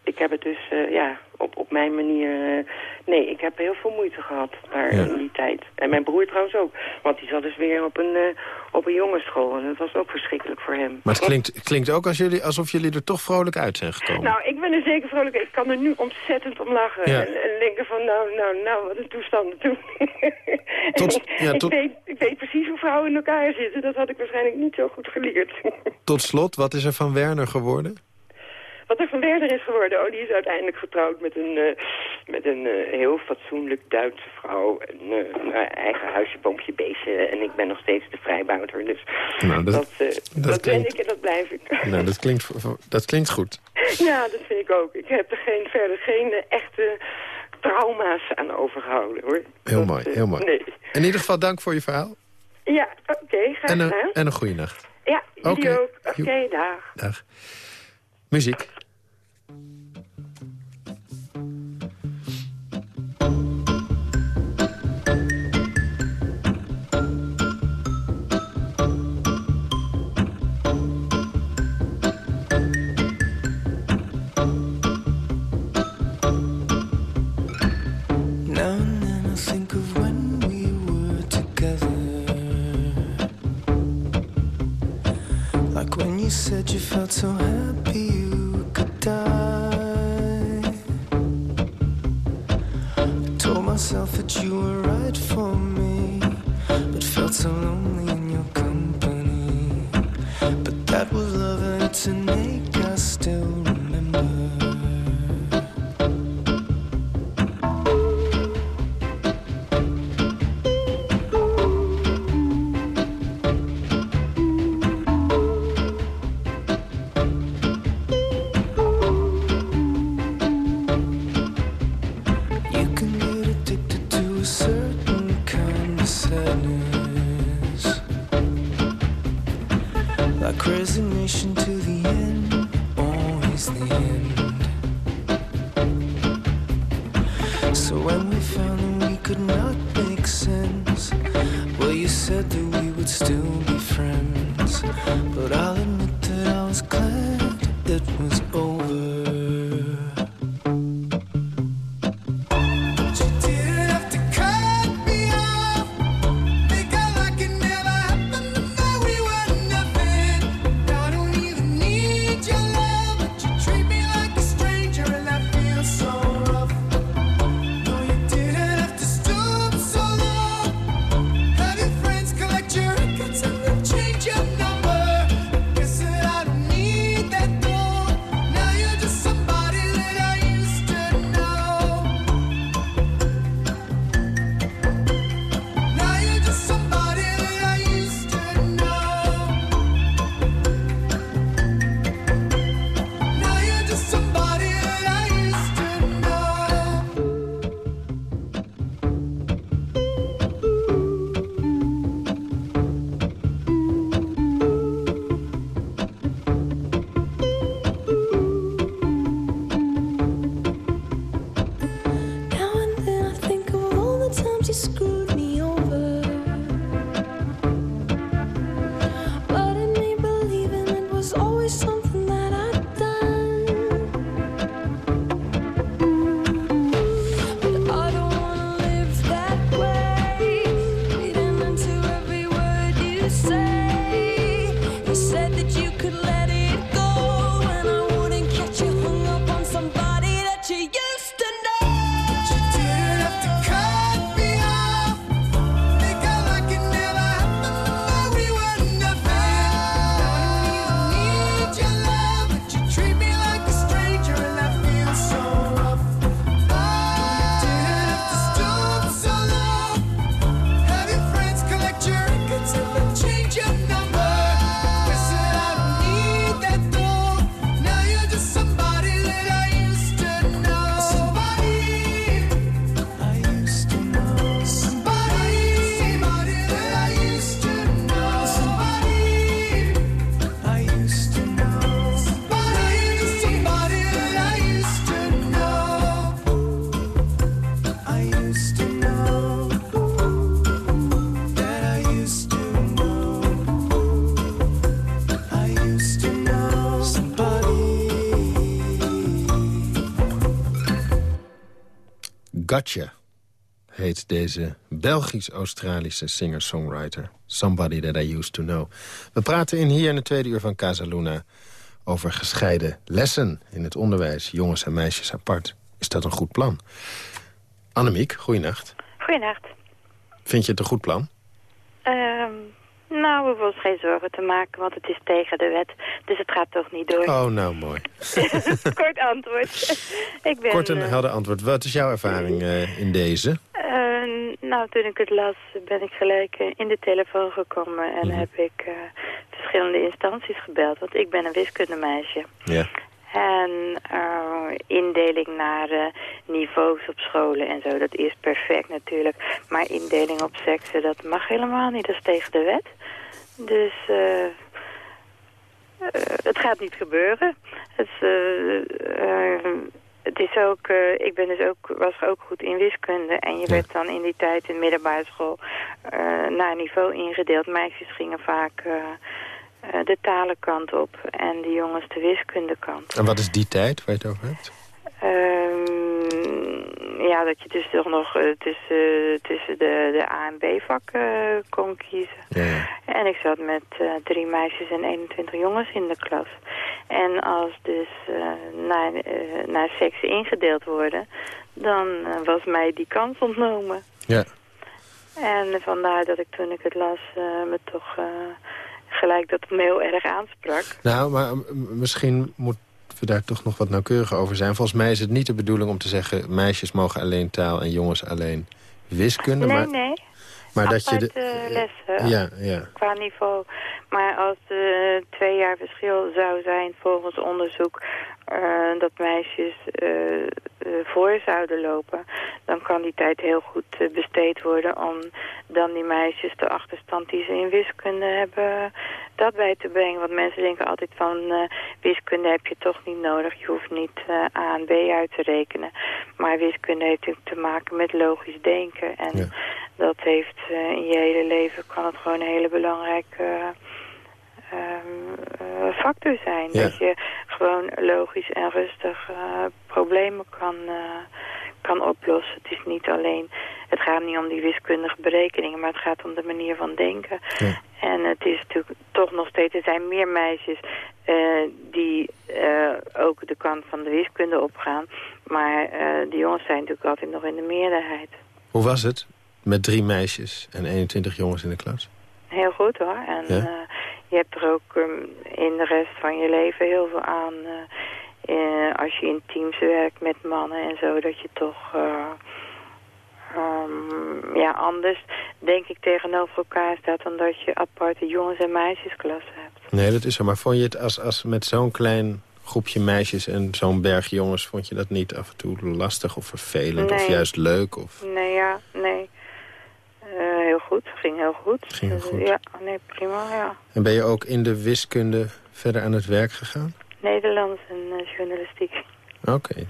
Ik heb het dus, eh, ja, op, op mijn manier... eh, nee, ik heb heel veel moeite gehad daar Ja. in die tijd. En mijn broer trouwens ook. Want die zat dus weer op een, eh, op een jongensschool. En dat was ook verschrikkelijk voor hem. Maar het klinkt, het klinkt ook als jullie, alsof jullie er toch vrolijk uit zijn gekomen. Nou, ik ben er zeker vrolijk. Ik kan er nu ontzettend om lachen. Ja. En, en denken van, nou, nou, nou, wat een toestanden toen. Tot- ik, weet, ik weet precies hoe vrouwen in elkaar zitten. Dat had ik waarschijnlijk niet zo goed geleerd. Tot slot, wat is er van Werner geworden? Wat er van Werder is geworden, oh, die is uiteindelijk getrouwd met een, eh, met een eh, heel fatsoenlijk Duitse vrouw. En, een eigen huisje, boompje, beestje. En ik ben nog steeds de vrijbuiter. Dus Nou, dat- dat, dat, ben ik en dat blijf ik. Nou, dat klinkt, dat klinkt goed. Ja, dat vind ik ook. Ik heb er geen, verder geen echte trauma's aan overgehouden, hoor. Heel Dat, mooi, heel mooi. Nee. In ieder geval dank voor je verhaal. Ja, oké, graag En een, en een goede nacht. Ja, jullie ook. Oké, dag. Dag. Muziek. that was deze Belgisch-Australische singer-songwriter. Somebody That I Used To Know. We praten in hier in het tweede uur van Casaluna over gescheiden lessen in het onderwijs. Jongens en meisjes apart. Is dat een goed plan? Annemiek, goeienacht. Goeienacht. Vind je het een goed plan? Ehm, nou, we hoeven ons geen zorgen te maken, want het is tegen de wet. Dus het gaat toch niet door. Oh, nou mooi. Kort antwoord. ik ben, Kort en eh, helder antwoord. Wat is jouw ervaring eh, in deze? eh, nou, toen ik het las, ben ik gelijk in de telefoon gekomen en Mhm. heb ik verschillende instanties gebeld. Want ik ben een wiskundemeisje. Ja. En eh, indeling naar eh, niveaus op scholen en zo, dat is perfect natuurlijk. Maar indeling op seksen, dat mag helemaal niet, dat is tegen de wet. Dus eh, eh, het gaat niet gebeuren. Het, is, het is ook, ik ben dus ook, was ook goed in wiskunde. En je Ja. werd dan in die tijd in de middelbare school naar niveau ingedeeld. Meisjes gingen vaak de talenkant op en de jongens de wiskundekant. En wat is die tijd waar je het over hebt? Ehm, ja, dat je dus toch nog eh, tussen, tussen de, de A en B vakken kon kiezen. Ja, ja. En ik zat met eh, drie meisjes en 21 jongens in de klas. En als dus eh, naar, eh, naar seks ingedeeld worden, dan eh, was mij die kans ontnomen. ja. En vandaar dat ik toen ik het las eh, me toch eh, gelijk dat me heel erg aansprak. Nou, maar misschien moeten we daar toch nog wat nauwkeuriger over zijn. Volgens mij is het niet de bedoeling om te zeggen... meisjes mogen alleen taal en jongens alleen wiskunde. Nee, maar, nee. Maar dat je de, lessen. Ja, ja. qua niveau. Maar als er twee jaar verschil zou zijn volgens onderzoek eh, dat meisjes eh, eh, voor zouden lopen, dan kan die tijd heel goed eh, besteed worden om dan die meisjes de achterstand die ze in wiskunde hebben, dat bij te brengen. Want mensen denken altijd van eh, wiskunde heb je toch niet nodig, je hoeft niet eh, A en B uit te rekenen. Maar wiskunde heeft natuurlijk te maken met logisch denken en Ja. dat heeft eh, in je hele leven kan het gewoon een hele belangrijke ehm, eh, factor zijn. Ja. Dat je gewoon logisch en rustig problemen kan, kan oplossen. Het is niet alleen, het gaat niet om die wiskundige berekeningen, maar het gaat om de manier van denken. Ja. En het is natuurlijk toch nog steeds, er zijn meer meisjes eh, die eh, ook de kant van de wiskunde opgaan. Maar eh de jongens zijn natuurlijk altijd nog in de meerderheid. Hoe was het met drie meisjes en 21 jongens in de klas? Heel goed hoor. En Ja? je hebt er ook ehm, in de rest van je leven heel veel aan. Eh, als je in teams werkt met mannen en zo, dat je toch eh, ehm, ja, anders, denk ik, tegenover elkaar staat dan dat je aparte jongens- en meisjesklassen hebt. Nee, dat is zo. Maar vond je het als, als met zo'n klein groepje meisjes en zo'n berg jongens... vond je dat niet af en toe lastig of vervelend of juist leuk? Of... Nee, ja, nee. Eh, heel goed, ging heel goed. Ging heel Dus, goed. Ja, nee, prima, ja. En ben je ook in de wiskunde verder aan het werk gegaan? Nederlands en eh, journalistiek. Oké.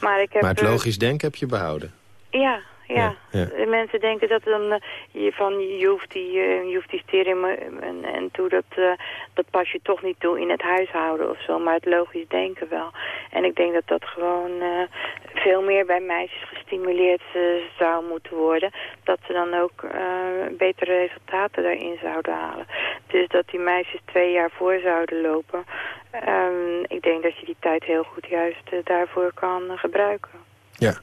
Maar ik heb... Maar het eh, logisch denken heb je behouden? Ja, ja. Ja, ja. De Mensen denken dat dan eh, je van je hoeft die, eh, je hoeft die stereo en, en toe dat, eh, dat pas je toch niet toe in het huishouden of zo, maar het logisch denken wel. En ik denk dat dat gewoon eh, veel meer bij meisjes gestimuleerd eh, zou moeten worden, dat ze dan ook eh, betere resultaten daarin zouden halen. Dus dat die meisjes twee jaar voor zouden lopen. Ehm, ik denk dat je die tijd heel goed juist eh, daarvoor kan eh, gebruiken. Ja.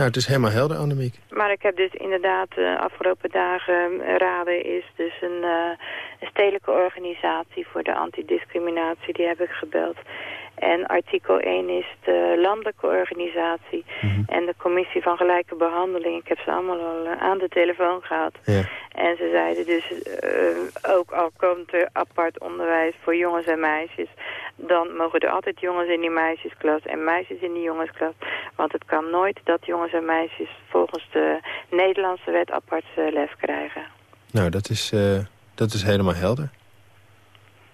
Nou, het is helemaal helder, Annemiek. Maar ik heb dus inderdaad de afgelopen dagen eh, Raden is dus een, eh, een stedelijke organisatie voor de antidiscriminatie. Die heb ik gebeld. En artikel 1 is de landelijke organisatie en de commissie van gelijke behandeling. Ik heb ze allemaal al eh, aan de telefoon gehad. Ja. En ze zeiden dus, eh, ook al komt er apart onderwijs voor jongens en meisjes... dan mogen er altijd jongens in die meisjesklas en meisjes in die jongensklas. Want het kan nooit dat jongens en meisjes volgens de Nederlandse wet apart eh, les krijgen. Nou, dat is, eh, dat is helemaal helder.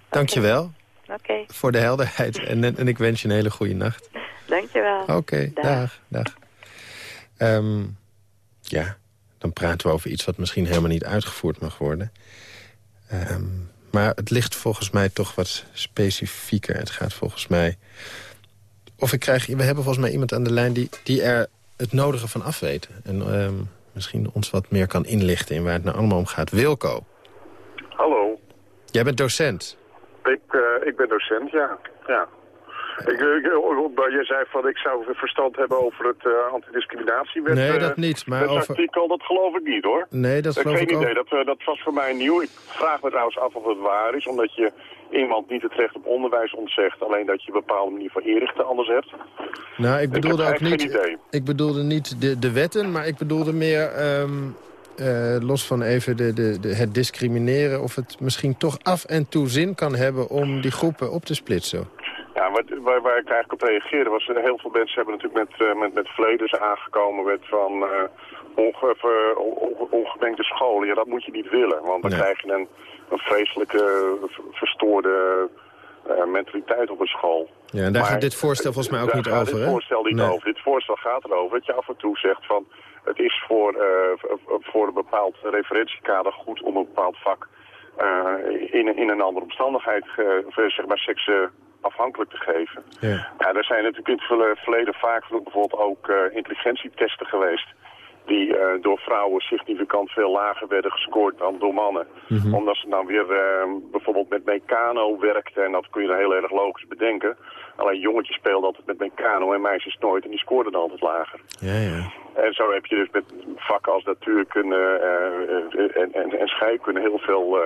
Dankjewel Oké, voor de helderheid. En, en, ik wens je een hele goede nacht. dankjewel. Oké, Dag. dag. dag. Ehm, ja, dan praten we over iets wat misschien helemaal niet uitgevoerd mag worden. Ehm, maar het ligt volgens mij toch wat specifieker. Het gaat volgens mij... Of ik krijg... We hebben volgens mij iemand aan de lijn die, die er het nodige van afweten. En ehm, misschien ons wat meer kan inlichten in waar het nou allemaal om gaat. Wilco, Hallo, jij bent docent. Ik, eh, ik ben docent, ja. ja. Ik, ik, eh, jij zei van ik zou verstand hebben over het eh, antidiscriminatiewet. Nee, dat niet, maar dat over- artikel, dat geloof ik niet hoor. Nee, dat ik geloof geen ik ook. idee, dat, dat was voor mij nieuw. Ik vraag me trouwens af of het waar is, omdat je iemand niet het recht op onderwijs ontzegt. Alleen dat je een bepaalde manier van inrichten anders hebt. Nou, ik bedoelde ook niet... geen idee. Ik bedoelde niet de, de wetten, maar ik bedoelde meer... ehm, eh, los van even de, de, de, het discrimineren... of het misschien toch af en toe zin kan hebben om die groepen op te splitsen. Ja, waar, waar, waar ik eigenlijk op reageerde was... eh, heel veel mensen hebben natuurlijk met, eh, met, met verledens aangekomen... met van onge, ongemengde scholen. Ja, dat moet je niet willen. Want dan Nee. krijg je een, een vreselijke verstoorde mentaliteit op een school. Ja, en daar Maar, gaat dit voorstel volgens mij ook niet over, dit hè? voorstel niet Nee. over. Dit voorstel gaat erover dat je af en toe zegt van... het is voor, eh, voor een bepaald referentiekader goed om een bepaald vak... eh, in, in een andere omstandigheid, eh, zeg maar, seks afhankelijk te geven. Ja. Ja, er zijn natuurlijk in het verle- verleden vaak bijvoorbeeld ook intelligentietesten geweest... die eh, door vrouwen significant veel lager werden gescoord dan door mannen. Mhm. Omdat ze dan weer eh, bijvoorbeeld met mecano werkten... en dat kun je dan heel erg logisch bedenken. Alleen jongetjes speelden altijd met mecano en meisjes nooit... en die scoorden dan altijd lager. Ja, ja. En zo heb je dus met vakken als natuurkunde eh, eh, en, en, en scheikunde heel veel,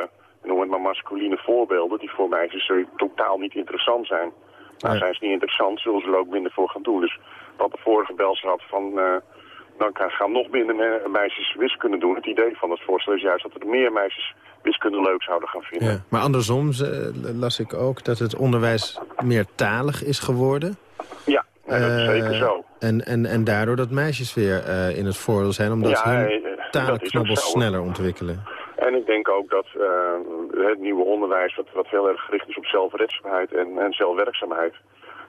noem het maar masculine voorbeelden, die voor meisjes totaal niet interessant zijn. Nou, Ja. zijn ze niet interessant, zullen ze er ook minder voor gaan doen. Dus wat de vorige belster had van, dan gaan- nog minder me- meisjes wiskunde doen. Het idee van het voorstel is juist dat er meer meisjes wiskunde leuk zouden gaan vinden. Ja. Maar andersom eh, las ik ook dat het onderwijs meertalig is geworden. Ja, dat is Eh, zeker zo. En, en, en daardoor dat meisjes weer eh, in het voordeel zijn... omdat Ja, ze hun talenknobbels sneller ontwikkelen. En ik denk ook dat het nieuwe onderwijs, wat, wat heel erg gericht is op zelfredzaamheid en, en zelfwerkzaamheid,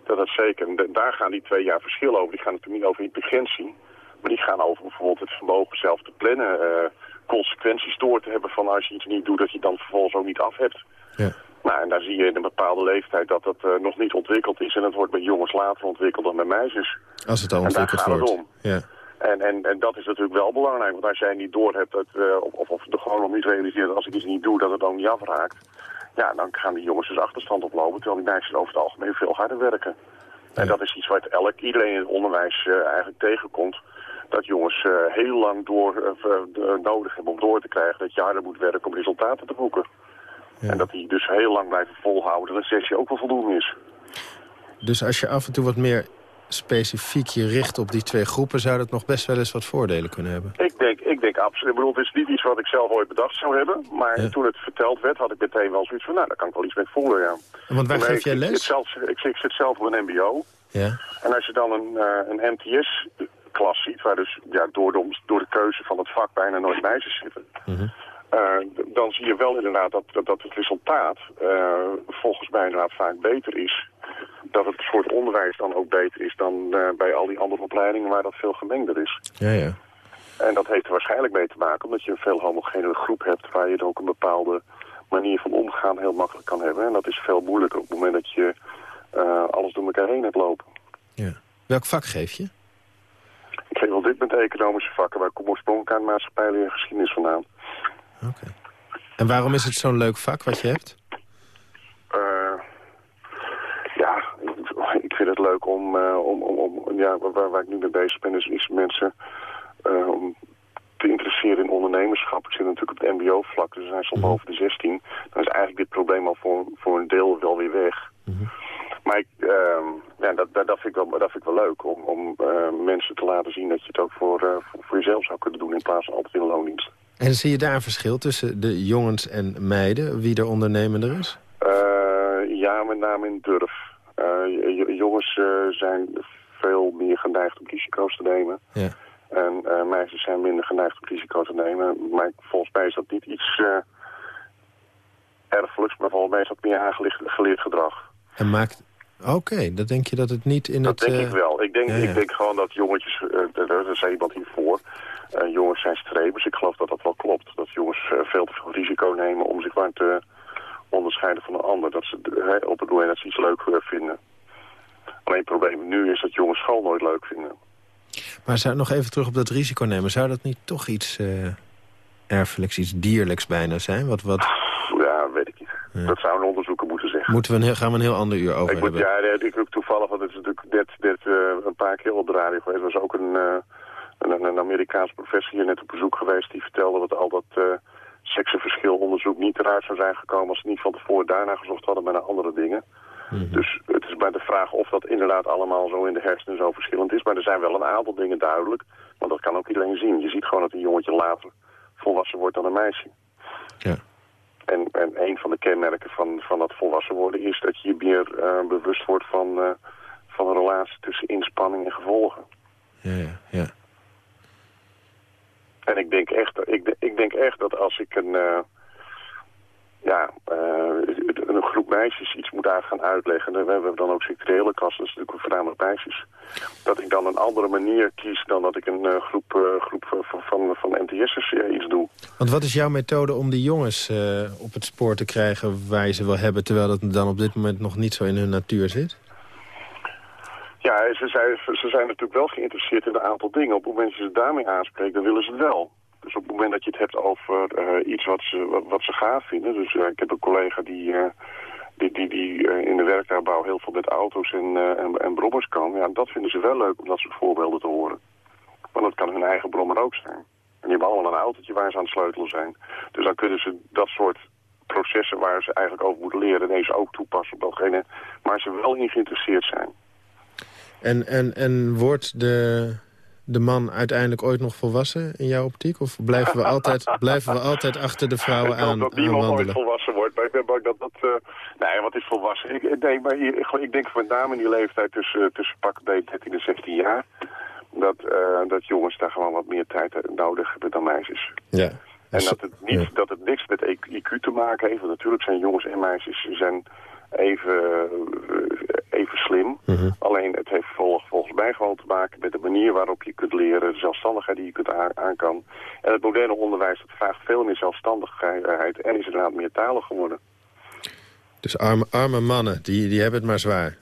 dat dat zeker, daar gaan die twee jaar verschil over. Die gaan natuurlijk niet over intelligentie, maar die gaan over bijvoorbeeld het vermogen zelf te plannen, eh, consequenties door te hebben van als je iets niet doet, dat je dan vervolgens ook niet af hebt. Ja. Nou, en daar zie je in een bepaalde leeftijd dat dat eh, nog niet ontwikkeld is. En dat wordt bij jongens later ontwikkeld dan bij meisjes. Als het al En daar ontwikkeld gaat het wordt. om. Ja. En, en, en dat is natuurlijk wel belangrijk, want als jij niet doorhebt dat, eh, of, of, er gewoon nog niet realiseert dat als ik iets niet doe, dat het dan niet afraakt. Ja, dan gaan die jongens dus achterstand oplopen, terwijl die meisjes over het algemeen veel harder werken. En dat is iets wat elk, iedereen in het onderwijs eigenlijk tegenkomt. Dat jongens eh, heel lang door, eh, eh, nodig hebben om door te krijgen dat je harder moet werken om resultaten te boeken. En dat die dus heel lang blijven volhouden, dat een sessie ook wel voldoende is. Dus als je af en toe wat meer specifiek je richt op die twee groepen... zou dat nog best wel eens wat voordelen kunnen hebben. Ik denk, ik denk absoluut. Ik bedoel, het is niet iets wat ik zelf ooit bedacht zou hebben. Maar Ja. toen het verteld werd, had ik meteen wel zoiets van, nou, daar kan ik wel iets mee voelen, ja. Want waar geef ik- jij ik, les? zit zelf, ik, ik zit zelf op een mbo. Ja. En als je dan een, een MTS-klas ziet, waar dus ja, door, de, door de keuze van het vak bijna nooit meisjes zitten... Mhm. eh, dan zie je wel inderdaad dat, dat, dat het resultaat eh, volgens mij inderdaad vaak beter is. Dat het soort onderwijs dan ook beter is dan eh, bij al die andere opleidingen waar dat veel gemengder is. Ja, ja. En dat heeft er waarschijnlijk mee te maken omdat je een veel homogenere groep hebt waar je dan ook een bepaalde manier van omgaan heel makkelijk kan hebben. En dat is veel moeilijker op het moment dat je alles door elkaar heen hebt lopen. ja. Welk vak geef je? Ik geef op dit moment economische vakken, waar ik kom oorspronkelijk aan maatschappij en geschiedenis vandaan. Oké. En waarom is het zo'n leuk vak wat je hebt? Eh, ja, ik vind het leuk om, eh, om, om, om ja, waar, waar ik nu mee bezig ben, is, is mensen eh, om te interesseren in ondernemerschap. Ik zit natuurlijk op het mbo-vlak, dus zijn ze al boven de 16. Dan is eigenlijk dit probleem al voor, voor een deel wel weer weg. Maar ik, ehm, ja, dat, dat, dat, vind ik wel, dat vind ik wel leuk, om, om eh, mensen te laten zien dat je het ook voor, eh, voor, voor jezelf zou kunnen doen in plaats van altijd in een loondienst. En zie je daar een verschil tussen de jongens en meiden? Wie er ondernemender is? Eh, ja, met name in durf. Jongens zijn veel meer geneigd om risico's te nemen. Ja. En meisjes zijn minder geneigd om risico te nemen. Maar volgens mij is dat niet iets eh erfelijks, maar volgens mij is dat meer aangeleerd gedrag. En maakt... Oké, dan denk je dat het niet in Dat het... denk eh, ik wel. Ik denk, ja, ja. ik denk gewoon dat jongetjes, uh, er zei iemand hiervoor, eh, jongens zijn strebers. Ik geloof dat dat wel klopt. Dat jongens eh, veel te veel risico nemen om zich maar te onderscheiden van een ander. Dat ze eh, op het moment dat ze iets leuk eh, vinden. Alleen het probleem nu is dat jongens school nooit leuk vinden. Maar zou, nog even terug op dat risico nemen. Zou dat niet toch iets erfelijks, iets dierlijks bijna zijn? Wat, wat... Ja, weet ik niet. Dat zouden onderzoeken moeten zeggen. Moeten we een, gaan we een heel ander uur over ik moet, hebben? ja, nee, ik ook toevallig, want het is natuurlijk net, net eh, een paar keer op de radio geweest. Er was ook een, eh, een, een Amerikaanse professor hier net op bezoek geweest... die vertelde dat al dat eh seksenverschilonderzoek niet eruit zou zijn gekomen... als ze niet van tevoren daarna gezocht hadden met naar andere dingen. Dus het is bij de vraag of dat inderdaad allemaal zo in de hersenen zo verschillend is. Maar er zijn wel een aantal dingen duidelijk. Want dat kan ook iedereen zien. Je ziet gewoon dat een jongetje later volwassen wordt dan een meisje. En, en een van de kenmerken van, van dat volwassen worden is dat je je meer eh, bewust wordt van, eh, van een relatie tussen inspanning en gevolgen. Ja, ja, ja. En ik denk echt, ik, de- ik denk echt dat als ik een, eh, ja, een groep meisjes iets moet uit gaan uitleggen, en we hebben dan ook sectoriële klassen, dat is natuurlijk voornamelijk meisjes, dat ik dan een andere manier kies dan dat ik een eh, groep, eh, groep van, van, van NTS'ers eh, iets doe. Want wat is jouw methode om die jongens op het spoor te krijgen waar je ze wil hebben... terwijl dat dan op dit moment nog niet zo in hun natuur zit? Ja, ze zijn, ze zijn natuurlijk wel geïnteresseerd in een aantal dingen. Op het moment dat je ze daarmee aanspreekt, dan willen ze het wel. Dus op het moment dat je het hebt over eh, iets wat ze, wat, ze gaaf vinden. Dus eh, ik heb een collega die, eh, die, die, die in de werktuigbouw heel veel met auto's en, en, en brommers kan. Ja, dat vinden ze wel leuk om dat soort voorbeelden te horen. Want dat kan hun eigen brommer ook zijn. En die hebben allemaal een autootje waar ze aan het sleutelen zijn. Dus dan kunnen ze dat soort processen waar ze eigenlijk over moeten leren... ineens ook toepassen op datgene waar ze wel in geïnteresseerd zijn. En, en, en wordt de, de man uiteindelijk ooit nog volwassen in jouw optiek? Of blijven we altijd, blijven we altijd achter de vrouwen aan, dat aan niemand ooit volwassen wordt, maar ik ben bang dat dat... eh, nee, wat is volwassen? Ik, denk, maar ik, ik denk met name in die leeftijd tussen, tussen pak bij 13 en 16 jaar... Dat, eh, dat jongens daar gewoon wat meer tijd nodig hebben dan meisjes. Ja. En dat het, niet, dat het niks met IQ te maken heeft. Want natuurlijk zijn jongens en meisjes zijn even, eh, even slim. Alleen het heeft volg, volgens mij gewoon te maken met de manier waarop je kunt leren. De zelfstandigheid die je kunt aan, aan kan. En het moderne onderwijs dat vraagt veel meer zelfstandigheid. En is inderdaad meer talig geworden. Dus arme, arme mannen, die, die hebben het maar zwaar.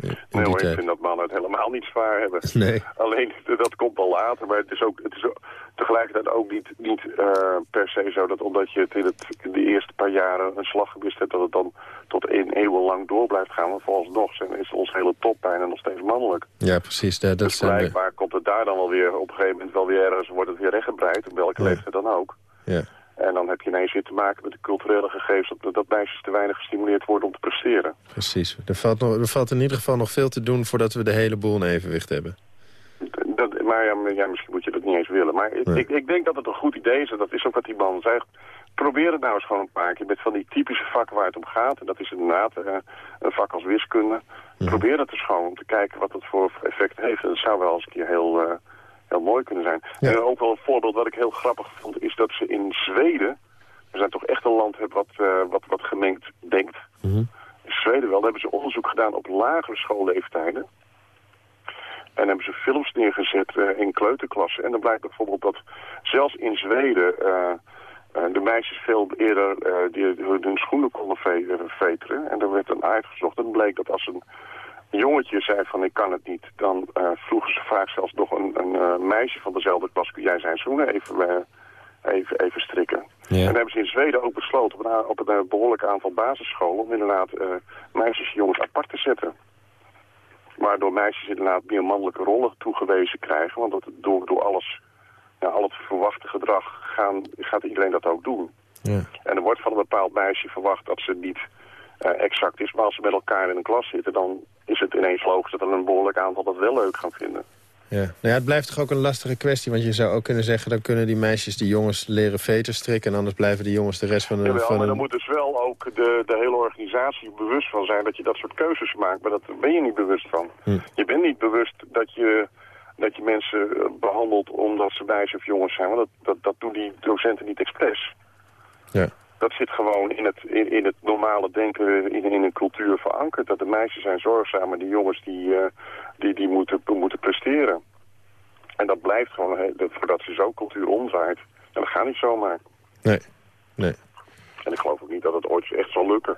In Nee hoor, ik vind dat mannen het helemaal niet zwaar hebben. Nee. Alleen, dat komt wel later. Maar het is, ook, het is ook tegelijkertijd ook niet, niet eh, per se zo dat omdat je het in, het in de eerste paar jaren een slag gemist hebt... dat het dan tot een eeuwenlang door blijft gaan. Want vooralsnog zijn, is ons hele top bijna nog steeds mannelijk. Ja, precies. Dat, dat dus de, blijkbaar komt het daar dan wel weer op een gegeven moment wel weer ergens... wordt het weer rechtgebreid, op welke Ja. leeftijd dan ook. ja. En dan heb je ineens weer te maken met de culturele gegevens... dat, dat meisjes te weinig gestimuleerd worden om te presteren. Precies. Er valt, nog, er valt in ieder geval nog veel te doen voordat we de hele boel in evenwicht hebben. Dat, maar ja, misschien moet je dat niet eens willen. Maar ik, Nee. ik, ik denk dat het een goed idee is. En dat is ook wat die man zegt. Probeer het nou eens gewoon een paar keer met van die typische vakken waar het om gaat. En dat is inderdaad eh, een vak als wiskunde. Probeer dat eens gewoon om te kijken wat het voor effect heeft. En dat zou wel eens een keer heel, eh, heel mooi kunnen zijn. Ja. En ook wel een voorbeeld wat ik heel grappig vond... is dat ze in Zweden... we zijn toch echt een land wat, eh, wat, wat gemengd denkt... In Zweden wel, daar hebben ze onderzoek gedaan op lagere schoolleeftijden. En hebben ze films neergezet in kleuterklassen. En dan blijkt bijvoorbeeld dat zelfs in Zweden de meisjes veel eerder eh, die, hun schoenen konden eh, veteren. En er werd dan uitgezocht. En bleek dat als een jongetje zei van ik kan het niet, dan eh, vroegen ze vaak zelfs nog een, een eh, meisje van dezelfde klas, kun jij zijn schoenen even, eh, even, even strikken. Ja. En dan hebben ze in Zweden ook besloten op een, op een eh, behoorlijk aantal basisscholen om inderdaad eh, meisjes en jongens apart te zetten. Waardoor meisjes inderdaad meer mannelijke rollen toegewezen krijgen. Want dat, door, door alles, ja, al het verwachte gedrag gaan, gaat iedereen dat ook doen. Ja. En er wordt van een bepaald meisje verwacht dat ze niet eh, exact is. Maar als ze met elkaar in een klas zitten, dan is het ineens logisch dat er een behoorlijk aantal dat wel leuk gaan vinden. Ja. Nou ja, het blijft toch ook een lastige kwestie. Want je zou ook kunnen zeggen, dan kunnen die meisjes die jongens leren veters strikken... en anders blijven die jongens de rest van hun... Jawel, van maar dan moet dus wel ook de, de hele organisatie bewust van zijn dat je dat soort keuzes maakt. Maar dat ben je niet bewust van. Hm. Je bent niet bewust dat je, dat je mensen eh, behandelt omdat ze meisjes of jongens zijn. Want dat, dat, dat doen die docenten niet expres. Ja. Dat zit gewoon in het, in, in het normale denken, in, in een cultuur verankerd. Dat de meisjes zijn zorgzaam en de jongens die, eh, die, die moeten, moeten presteren. En dat blijft gewoon, dat- voordat ze zo cultuur omdraait. En dat gaat niet zomaar. Nee, nee. En ik geloof ook niet dat het ooit echt zal lukken.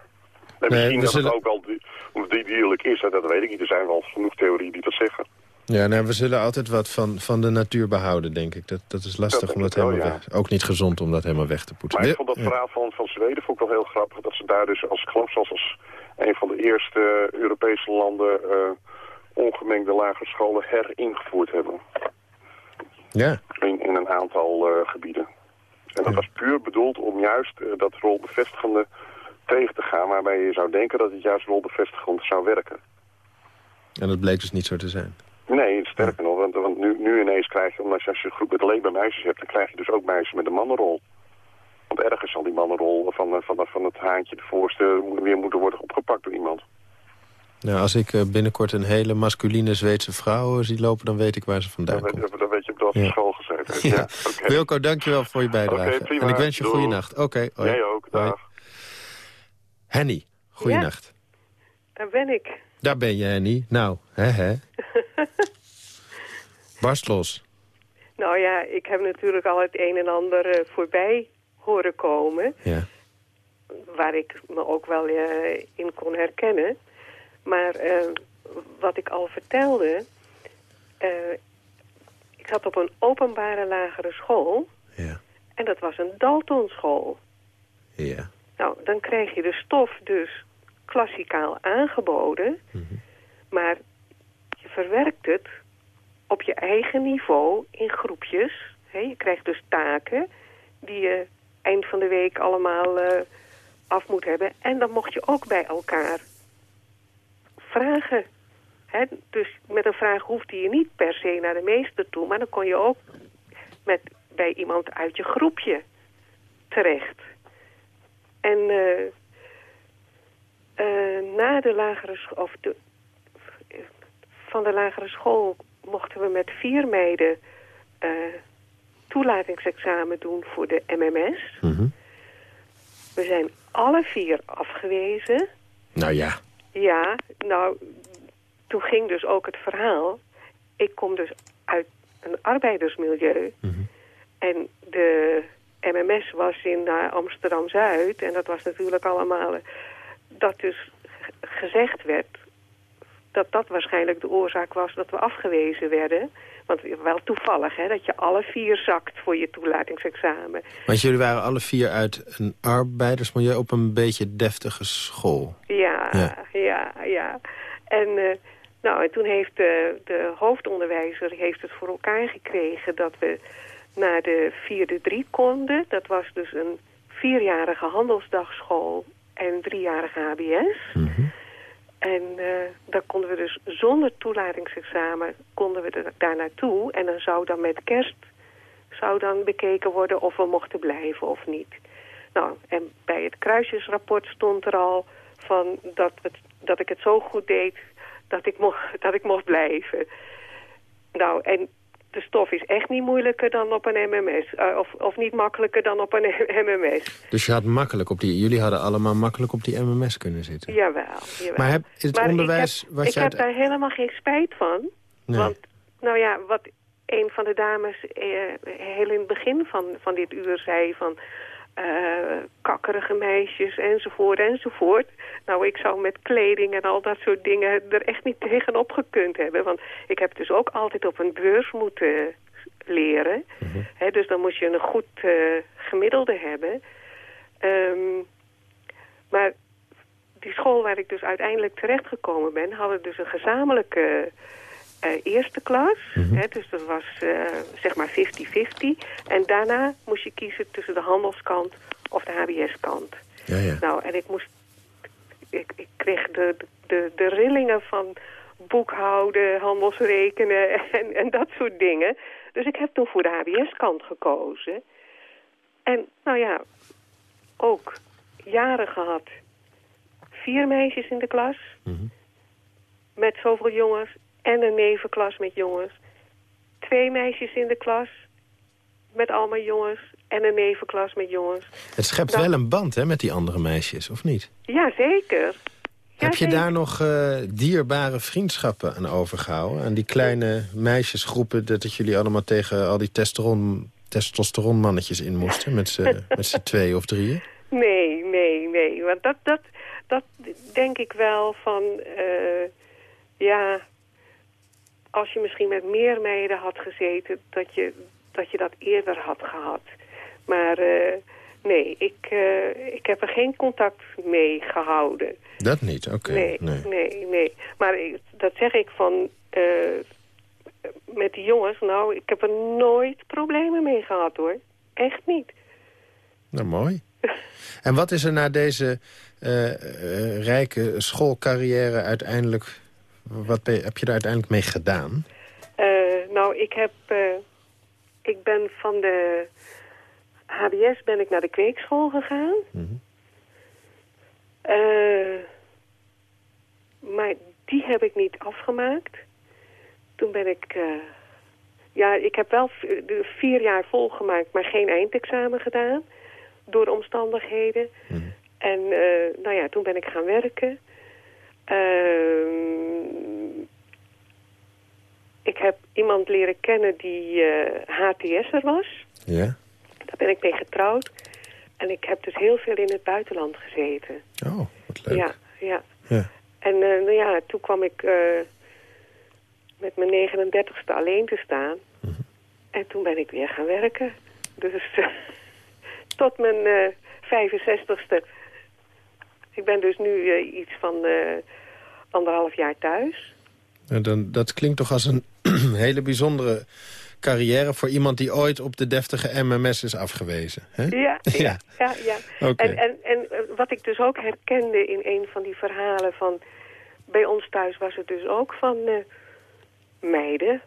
En Nee, misschien dat het ook wel di- die dierlijk is, hè, dat weet ik niet. Er zijn wel genoeg theorieën die dat zeggen. Ja, nou, we zullen altijd wat van, van de natuur behouden, denk ik. Dat, dat is lastig Dat om dat helemaal wel, weg... Ook niet gezond om dat helemaal weg te poetsen. Maar ik vond dat verhaal van, van Zweden vond ik wel heel grappig. Dat ze daar dus als, ik geloof zelfs als een van de eerste Europese landen... eh, ongemengde lagere scholen heringevoerd hebben. Ja, In, in een aantal eh, gebieden. En dat was puur bedoeld om juist eh, dat rolbevestigende tegen te gaan... waarbij je zou denken dat het juist rolbevestigend zou werken. en dat bleek dus niet zo te zijn. Nee, sterker nog, want, want nu, nu ineens krijg je, omdat je als je een groep met alleen maar meisjes hebt, dan krijg je dus ook meisjes met een mannenrol. Want ergens zal die mannenrol van, eh, van, van het haantje de voorste moet- weer moeten worden opgepakt door iemand. Nou, als ik eh, binnenkort een hele masculine Zweedse vrouw eh, zie lopen... dan weet ik waar ze vandaan Dan komt. weet, dan weet je op dat Ja. school gezeten. Ja. Ja, oké. Wilco, dankjewel voor je bijdrage. Oké, prima. en ik wens je Doei. goede nacht. Oké, hoi. Jij ook, dag. Hoi. Henny, goeienacht. Daar ben ik. Daar ben je, Henny. Nou, hè hè. Barst los. Nou ja, ik heb natuurlijk al het een en ander eh, voorbij horen komen. Ja. Waar ik me ook wel eh, in kon herkennen. Maar eh, wat ik al vertelde... ik zat op een openbare lagere school. Ja. En dat was een Daltonschool. Ja. Nou, dan krijg je de stof dus klassikaal aangeboden. Maar je verwerkt het op je eigen niveau in groepjes. Hè, je krijgt dus taken die je eind van de week allemaal eh, af moet hebben. En dan mocht je ook bij elkaar vragen. Hè, dus met een vraag hoefde je niet per se naar de meester toe. Maar dan kon je ook met, bij iemand uit je groepje terecht. En eh, eh, na de lagere school, of van de lagere school mochten we met vier meiden eh, toelatingsexamen doen voor de MMS. Mhm. We zijn alle vier afgewezen. Nou ja. Ja, nou, toen ging dus ook het verhaal. Ik kom dus uit een arbeidersmilieu. En de MMS was in eh, Amsterdam-Zuid. En dat was natuurlijk allemaal... eh, dat dus gezegd werd dat dat waarschijnlijk de oorzaak was dat we afgewezen werden. Want wel toevallig, hè, dat je alle vier zakt voor je toelatingsexamen. Want jullie waren alle vier uit een arbeidersmilieu op een beetje deftige school. Ja, Ja. ja, ja. En, eh, nou, en toen heeft de, de hoofdonderwijzer heeft het voor elkaar gekregen dat we naar de vierde drie konden. Dat was dus een vierjarige handelsdagschool en driejarige HBS. En eh, daar konden we dus zonder toelatingsexamen konden we er, daar naartoe. En dan zou dan met kerst zou dan bekeken worden of we mochten blijven of niet. Nou, en bij het kruisjesrapport stond er al van dat, het, dat ik het zo goed deed dat ik mocht, dat ik mocht blijven. Nou, en de stof is echt niet moeilijker dan op een MMS. eh, of, of niet makkelijker dan op een MMS. Dus je had makkelijk op die, jullie hadden allemaal makkelijk op die MMS kunnen zitten. Jawel, jawel. Maar heb, is het Maar onderwijs... Ik heb, wat ik heb daar helemaal geen spijt van. Nee. Want, nou ja, wat een van de dames eh, heel in het begin van, van dit uur zei van... eh, kakkerige meisjes enzovoort enzovoort. Nou, ik zou met kleding en al dat soort dingen er echt niet tegenop gekund hebben. Want ik heb dus ook altijd op een beurs moeten leren. Hè, dus dan moest je een goed eh, gemiddelde hebben. Ehm, maar die school waar ik dus uiteindelijk terechtgekomen ben... hadden dus een gezamenlijke eh, eerste klas. Hè, dus dat was eh, zeg maar 50-50. En daarna moest je kiezen tussen de handelskant of de HBS-kant. Ja, ja. Nou, en ik moest... Ik, ik kreeg de, de, de rillingen van boekhouden, handelsrekenen en, en dat soort dingen. Dus ik heb toen voor de HBS-kant gekozen. En nou ja, ook jaren gehad. Vier meisjes in de klas. Met zoveel jongens. En een nevenklas met jongens. Twee meisjes in de klas. Met allemaal jongens. En een nevenklas met jongens. Het schept wel een band hè, met die andere meisjes, of niet? Jazeker. Heb je daar nog eh, dierbare vriendschappen aan overgehouden? Aan die kleine meisjesgroepen, dat, dat jullie allemaal tegen al die testosteron, testosteronmannetjes in moesten? Met z'n met z'n twee of drieën? Nee, nee, nee. Want dat, dat, dat denk ik wel van... eh, ja, als je misschien met meer meiden had gezeten... dat je dat, je dat eerder had gehad. Maar eh, nee, ik, eh, ik heb er geen contact mee gehouden. Dat niet, oké. Nee, nee, nee, Maar ik- dat zeg ik van... eh, met die jongens, nou, ik heb er nooit problemen mee gehad, hoor. Echt niet. Nou, mooi. En wat is er na deze rijke schoolcarrière uiteindelijk... Wat ben heb je daar uiteindelijk mee gedaan? Eh, nou, ik heb... eh, ik ben van de HBS ben ik naar de kweekschool gegaan. Eh, maar die heb ik niet afgemaakt. Toen ben ik... ja, ik heb wel vier jaar volgemaakt, maar geen eindexamen gedaan. Door omstandigheden. En eh, nou ja, toen ben ik gaan werken. Ehm, ik heb iemand leren kennen die eh HTS'er was. Ja? Daar ben ik mee getrouwd. En ik heb dus heel veel in het buitenland gezeten. Oh, wat leuk. Ja, ja. Ja. En eh, nou ja, toen kwam ik eh, met mijn 39ste alleen te staan. Mhm. En toen ben ik weer gaan werken. Dus eh, tot mijn eh 65ste. Ik ben dus nu eh, iets van eh, anderhalf jaar thuis. En dan, dat klinkt toch als een hele bijzondere carrière... voor iemand die ooit op de deftige MMS is afgewezen. Hè? Ja, ja, ja. ja. Oké. En, en, en eh, wat ik dus ook herkende in een van die verhalen van... Bij ons thuis was het dus ook van eh, meiden.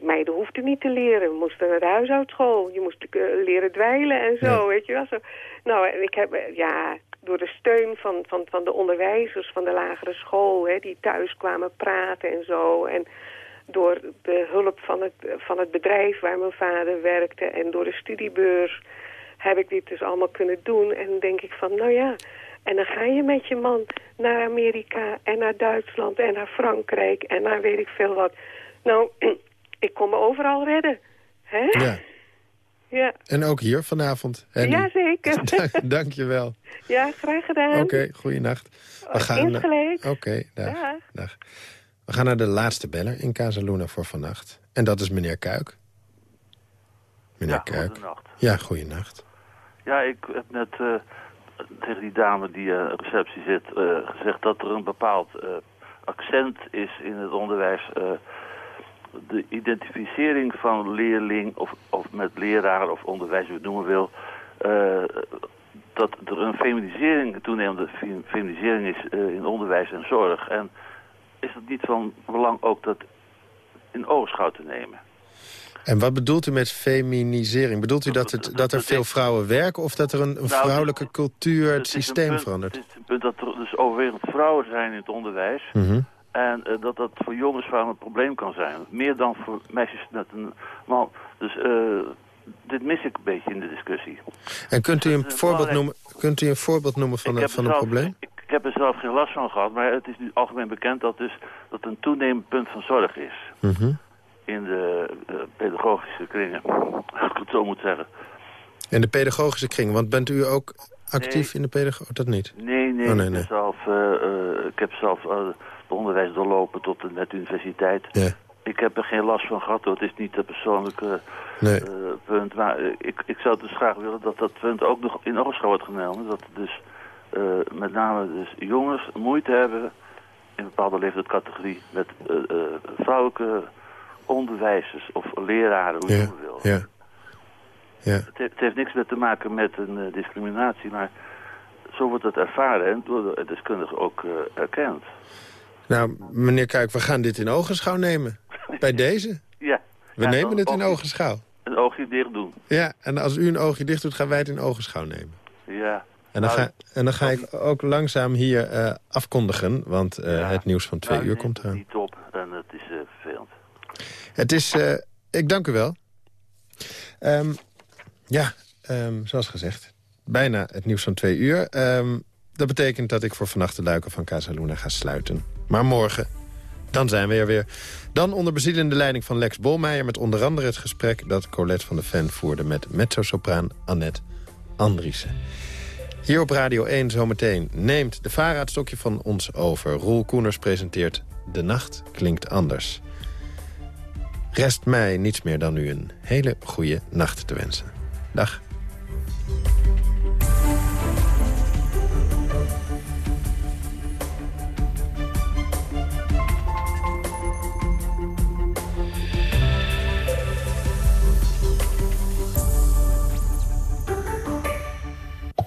Meiden hoefden niet te leren. We moesten naar de huishoudschool. Je moest eh, leren dweilen en zo, Ja. weet je wel. Zo. Nou, en ik heb, ja, door de steun van, van, van de onderwijzers van de lagere school... Hè, die thuis kwamen praten en zo... En, door de hulp van het, van het bedrijf waar mijn vader werkte en door de studiebeurs heb ik dit dus allemaal kunnen doen. En dan denk ik van, nou ja, en dan ga je met je man naar Amerika en naar Duitsland en naar Frankrijk en naar weet ik veel wat. Nou, ik kon me overal redden. Hè? Ja. Ja, En ook hier vanavond. Henny. ja zeker. Dank- Dank je wel. ja, graag gedaan. Oké, goeienacht. We Oh, insgelijks. Oké, dag. Dag. dag. We gaan naar de laatste beller in Casaluna voor vannacht. En dat is meneer Kuik. Meneer Ja, Kuik. goedenacht. Ja, goeienacht. Ja, ik heb net eh, tegen die dame die eh, op receptie zit eh, gezegd dat er een bepaald eh, accent is in het onderwijs. De identificering van leerling of, of met leraar of onderwijs, hoe je het noemen wil. eh, dat er een feminisering, toenemende fe- feminisering is eh, in onderwijs en zorg. En is het niet van belang ook dat in oogschouw te nemen? En wat bedoelt u met feminisering? Bedoelt u dat, het, dat er veel vrouwen werken... of dat er een, een Nou, vrouwelijke cultuur het systeem verandert? Het is een punt dat er dus overwegend vrouwen zijn in het onderwijs. Mhm. En eh, dat dat voor jongens vaak een probleem kan zijn. Meer dan voor meisjes met een man. Dus eh, dit mis ik een beetje in de discussie. En kunt u een, is voorbeeld belangrijk. noemen, kunt u een voorbeeld noemen van, een, van een probleem? Ik, ik heb er zelf geen last van gehad, maar het is nu algemeen bekend dat dus dat een toenemend punt van zorg is. Mhm. In de eh, pedagogische kringen, als ik het zo moet zeggen. In de pedagogische kring, want bent u ook actief Nee. in de pedagogie? Dat niet? Nee, nee, Oh, nee, ik, nee. heb zelf, ik heb zelf onderwijs doorlopen tot de net universiteit. Ja. Ik heb er geen last van gehad, hoor. het is niet een persoonlijke Nee. eh, punt. Maar eh, ik, ik zou dus graag willen dat dat punt ook nog in oogschouw wordt genomen. Dat dus eh, met name dus jongens moeite hebben in een bepaalde leeftijdscategorie met vrouwelijke onderwijzers of leraren, hoe je Ja, het wil. ja. Ja. Het, heeft, het heeft niks met te maken met een discriminatie, maar zo wordt het ervaren en door de deskundigen ook erkend. Nou, meneer Kuik, we gaan dit in ogenschouw nemen. Bij deze. Ja. We Ja, nemen het in ogenschouw. Een oogje dicht doen. Ja, en als u een oogje dicht doet, gaan wij het in ogenschouw nemen. Ja. En dan, Nou, ga, en dan ga ik ook langzaam hier eh, afkondigen, want eh, het nieuws van twee nou, uur komt eraan. niet op en het is eh, vervelend. Het is, ik dank u wel. Ehm, ja, ehm, zoals gezegd, bijna het nieuws van twee uur. Ehm, dat betekent dat ik voor vannacht de luiken van Casaluna ga sluiten. Maar morgen, dan zijn we er weer. Dan onder bezielende leiding van Lex Bolmeijer... met onder andere het gesprek dat Colette van de Ven voerde... met mezzosopraan Annette Andriessen. Hier op Radio 1 zometeen neemt de VARA het stokje van ons over. Roel Koeners presenteert De Nacht Klinkt Anders. Rest mij niets meer dan u een hele goede nacht te wensen. Dag.